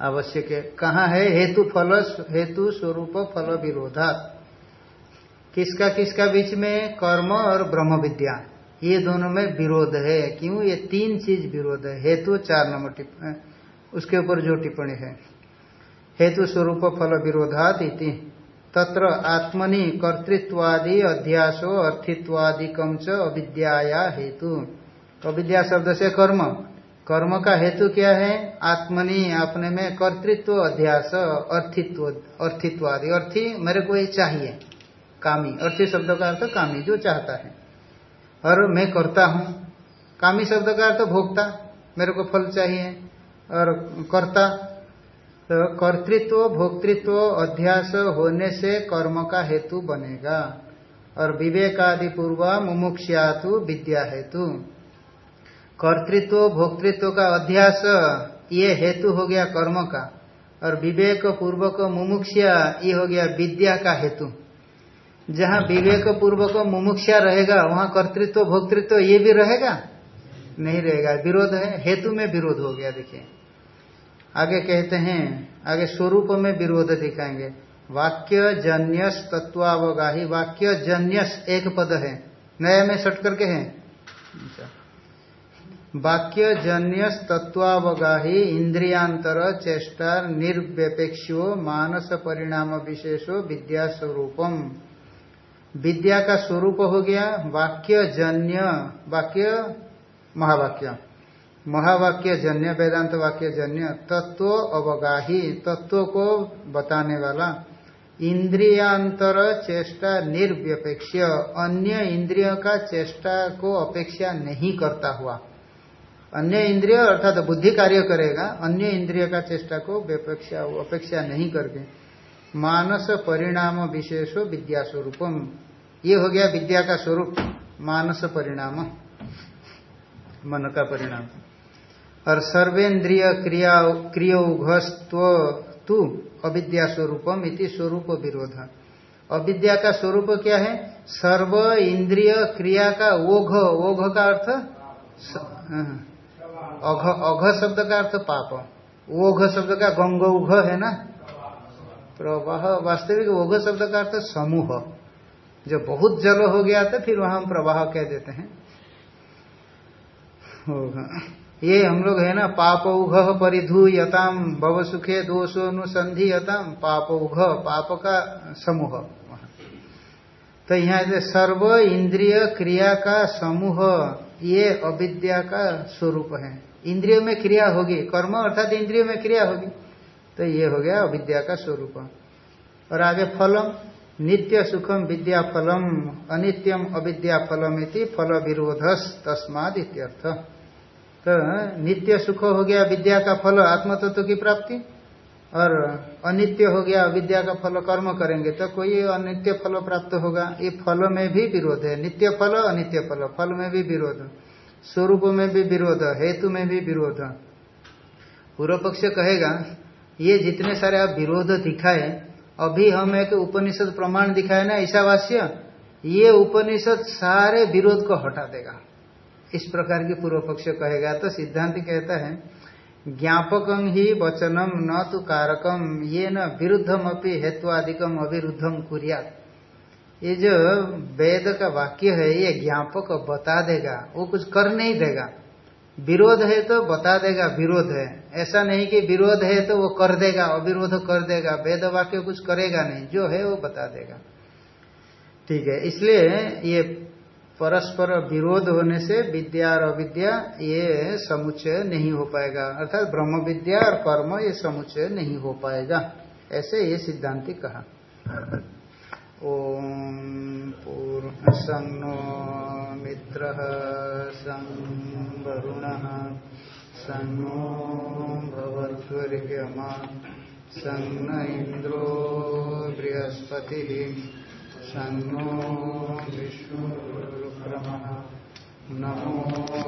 आवश्यक है। कहा है? हेतु फल, हेतु स्वरूप फल विरोधा किसका किसका बीच में? कर्म और ब्रह्म विद्या। ये दोनों में विरोध है। क्यों? ये तीन चीज़ विरोध है। हेतु चार नंबर उसके ऊपर जो टिप्पणी है। हेतु स्वरूप फल विरोधात इति। तत्र आत्मनि कर्तृत्वादि अध्यासो अर्थित्वादिकम च अविद्या हेतु। अविद्या शब्द से कर्म। कर्म का हेतु क्या है? आत्मनि, अपने में कर्तृत्व, अध्यास, अर्थित्व, अर्थित्वादि। अर्थी मेरे को ये चाहिए। कामी। अर्थी शब्द का अर्थ कामी, जो चाहता है। और मैं करता हूँ। कामी शब्द का अर्थ भोगता, मेरे को फल चाहिए। और कर्ता तो कर्तृत्व, भोक्तृत्व, अध्यास होने से कर्म का हेतु बनेगा। और विवेकादि पूर्व मुमुक्षातु विद्या हेतु। कर्तृत्व, भोक्तृत्व का अध्यास, ये हेतु हो गया कर्म का। और विवेक पूर्वक मुमुक्षा ये हो गया विद्या का हेतु। जहाँ विवेक पूर्वक मुमुक्षा रहेगा, वहाँ कर्तृत्व, भोक्तृत्व ये भी रहेगा? नहीं रहेगा। विरोध है। हेतु में विरोध हो गया, देखिए। आगे कहते हैं, आगे स्वरूप में विरोध दिखाएँगे। वाक्य जन्यस तत्वावगाही। वाक्य जन्यस एक पद है। नया में सट करके है। अच्छा। वाक्य जन्यस तत्वावगाही इंद्रियांतर चेष्टा निर्व्यपेक्षो मानस परिणाम विशेषो विद्या स्वरूपम विद्या का स्वरूप हो गया वाक्य जन्य वाक्य महावाक्य। महावाक्य जन्य वेदांत वाक्य जन्य तत्व अवगाही तत्व को बताने वाला। इंद्रियांतर चेष्टा निर्व्यपेक्ष अन्य इंद्रियों का चेष्टा को अपेक्षा नहीं करता हुआ। अन्य इंद्रिय अर्थात बुद्धि कार्य करेगा, अन्य इंद्रिय का चेष्टा को व्यपेक्षा अपेक्षा नहीं करके मानस परिणाम विशेषो विद्या स्वरूपम। ये हो गया विद्या का स्वरूप, मानस परिणाम, मन का परिणाम। और सर्वेन्द्रिय क्रिया क्रियोघस्व तु अविद्या स्वरूपम इति स्वरूप विरोध। अविद्या का स्वरूप क्या है? सर्व इंद्रिय क्रिया का ओघ ओघ का अर्थ अघ अघ शब्द का अर्थ पाप। ओघ शब्द का गंग उघ है ना? प्रवाह, वास्तविक ओघ शब्द का अर्थ समूह। जो बहुत जल हो गया था फिर वहाँ हम प्रवाह कह देते हैं। ये हम लोग है ना, पाप उघ परिधु यताम भव सुखे दोषो अनुसंधि यताम पाप उघ, पाप का समूह। तो यहाँ सर्व इंद्रिय क्रिया का समूह, ये अविद्या का स्वरूप है। इंद्रिय में क्रिया होगी, कर्म अर्थात इंद्रिय में क्रिया होगी। तो ये हो गया अविद्या का स्वरूप। और आगे फलम, नित्य सुखम विद्या फलम, अनित्यम अविद्या फलम इति फल विरोधस तस्माद इत्यर्थ। तो नित्य सुख हो गया विद्या का फल आत्म तत्व की प्राप्ति। और अनित्य हो गया विद्या का फल, कर्म करेंगे तो कोई अनित्य फल प्राप्त होगा। ये फल में भी विरोध है। नित्य फल, अनित्य फल। फल में भी विरोध। स्वरूप में भी विरोध, हेतु में भी विरोध। पूर्व पक्ष कहेगा, ये जितने सारे आप विरोध दिखाए, अभी हम एक उपनिषद प्रमाण दिखाए ना ईशावास्य ये उपनिषद सारे विरोध को हटा देगा। इस प्रकार की पूर्व पक्ष कहेगा। तो सिद्धांत कहता है ज्ञापकम ही वचनम न तो कारकम ये न विरुद्धम अपनी हेत्वादिकम अविरुद्धम कुरिया ये जो वेद का वाक्य है, ये ज्ञापक बता देगा, वो कुछ कर नहीं देगा। विरोध है तो बता देगा, विरोध है। ऐसा नहीं कि विरोध है तो वो कर देगा, अविरोध कर देगा, वेद वाक्य कुछ करेगा नहीं, जो है वो बता देगा। ठीक है, इसलिए ये परस्पर विरोध होने से विद्या और अविद्या ये समुच्चय नहीं हो पाएगा। अर्थात ब्रह्म विद्या और कर्म ये समुच्चय नहीं हो पाएगा। ऐसे ये सिद्धांति कहा। ॐ पूर्णसन्नो मित्रः सं वरुणः। सन्नो भवद्वर्यमा। सन्न इन्द्रो बृहस्पतिः। नमो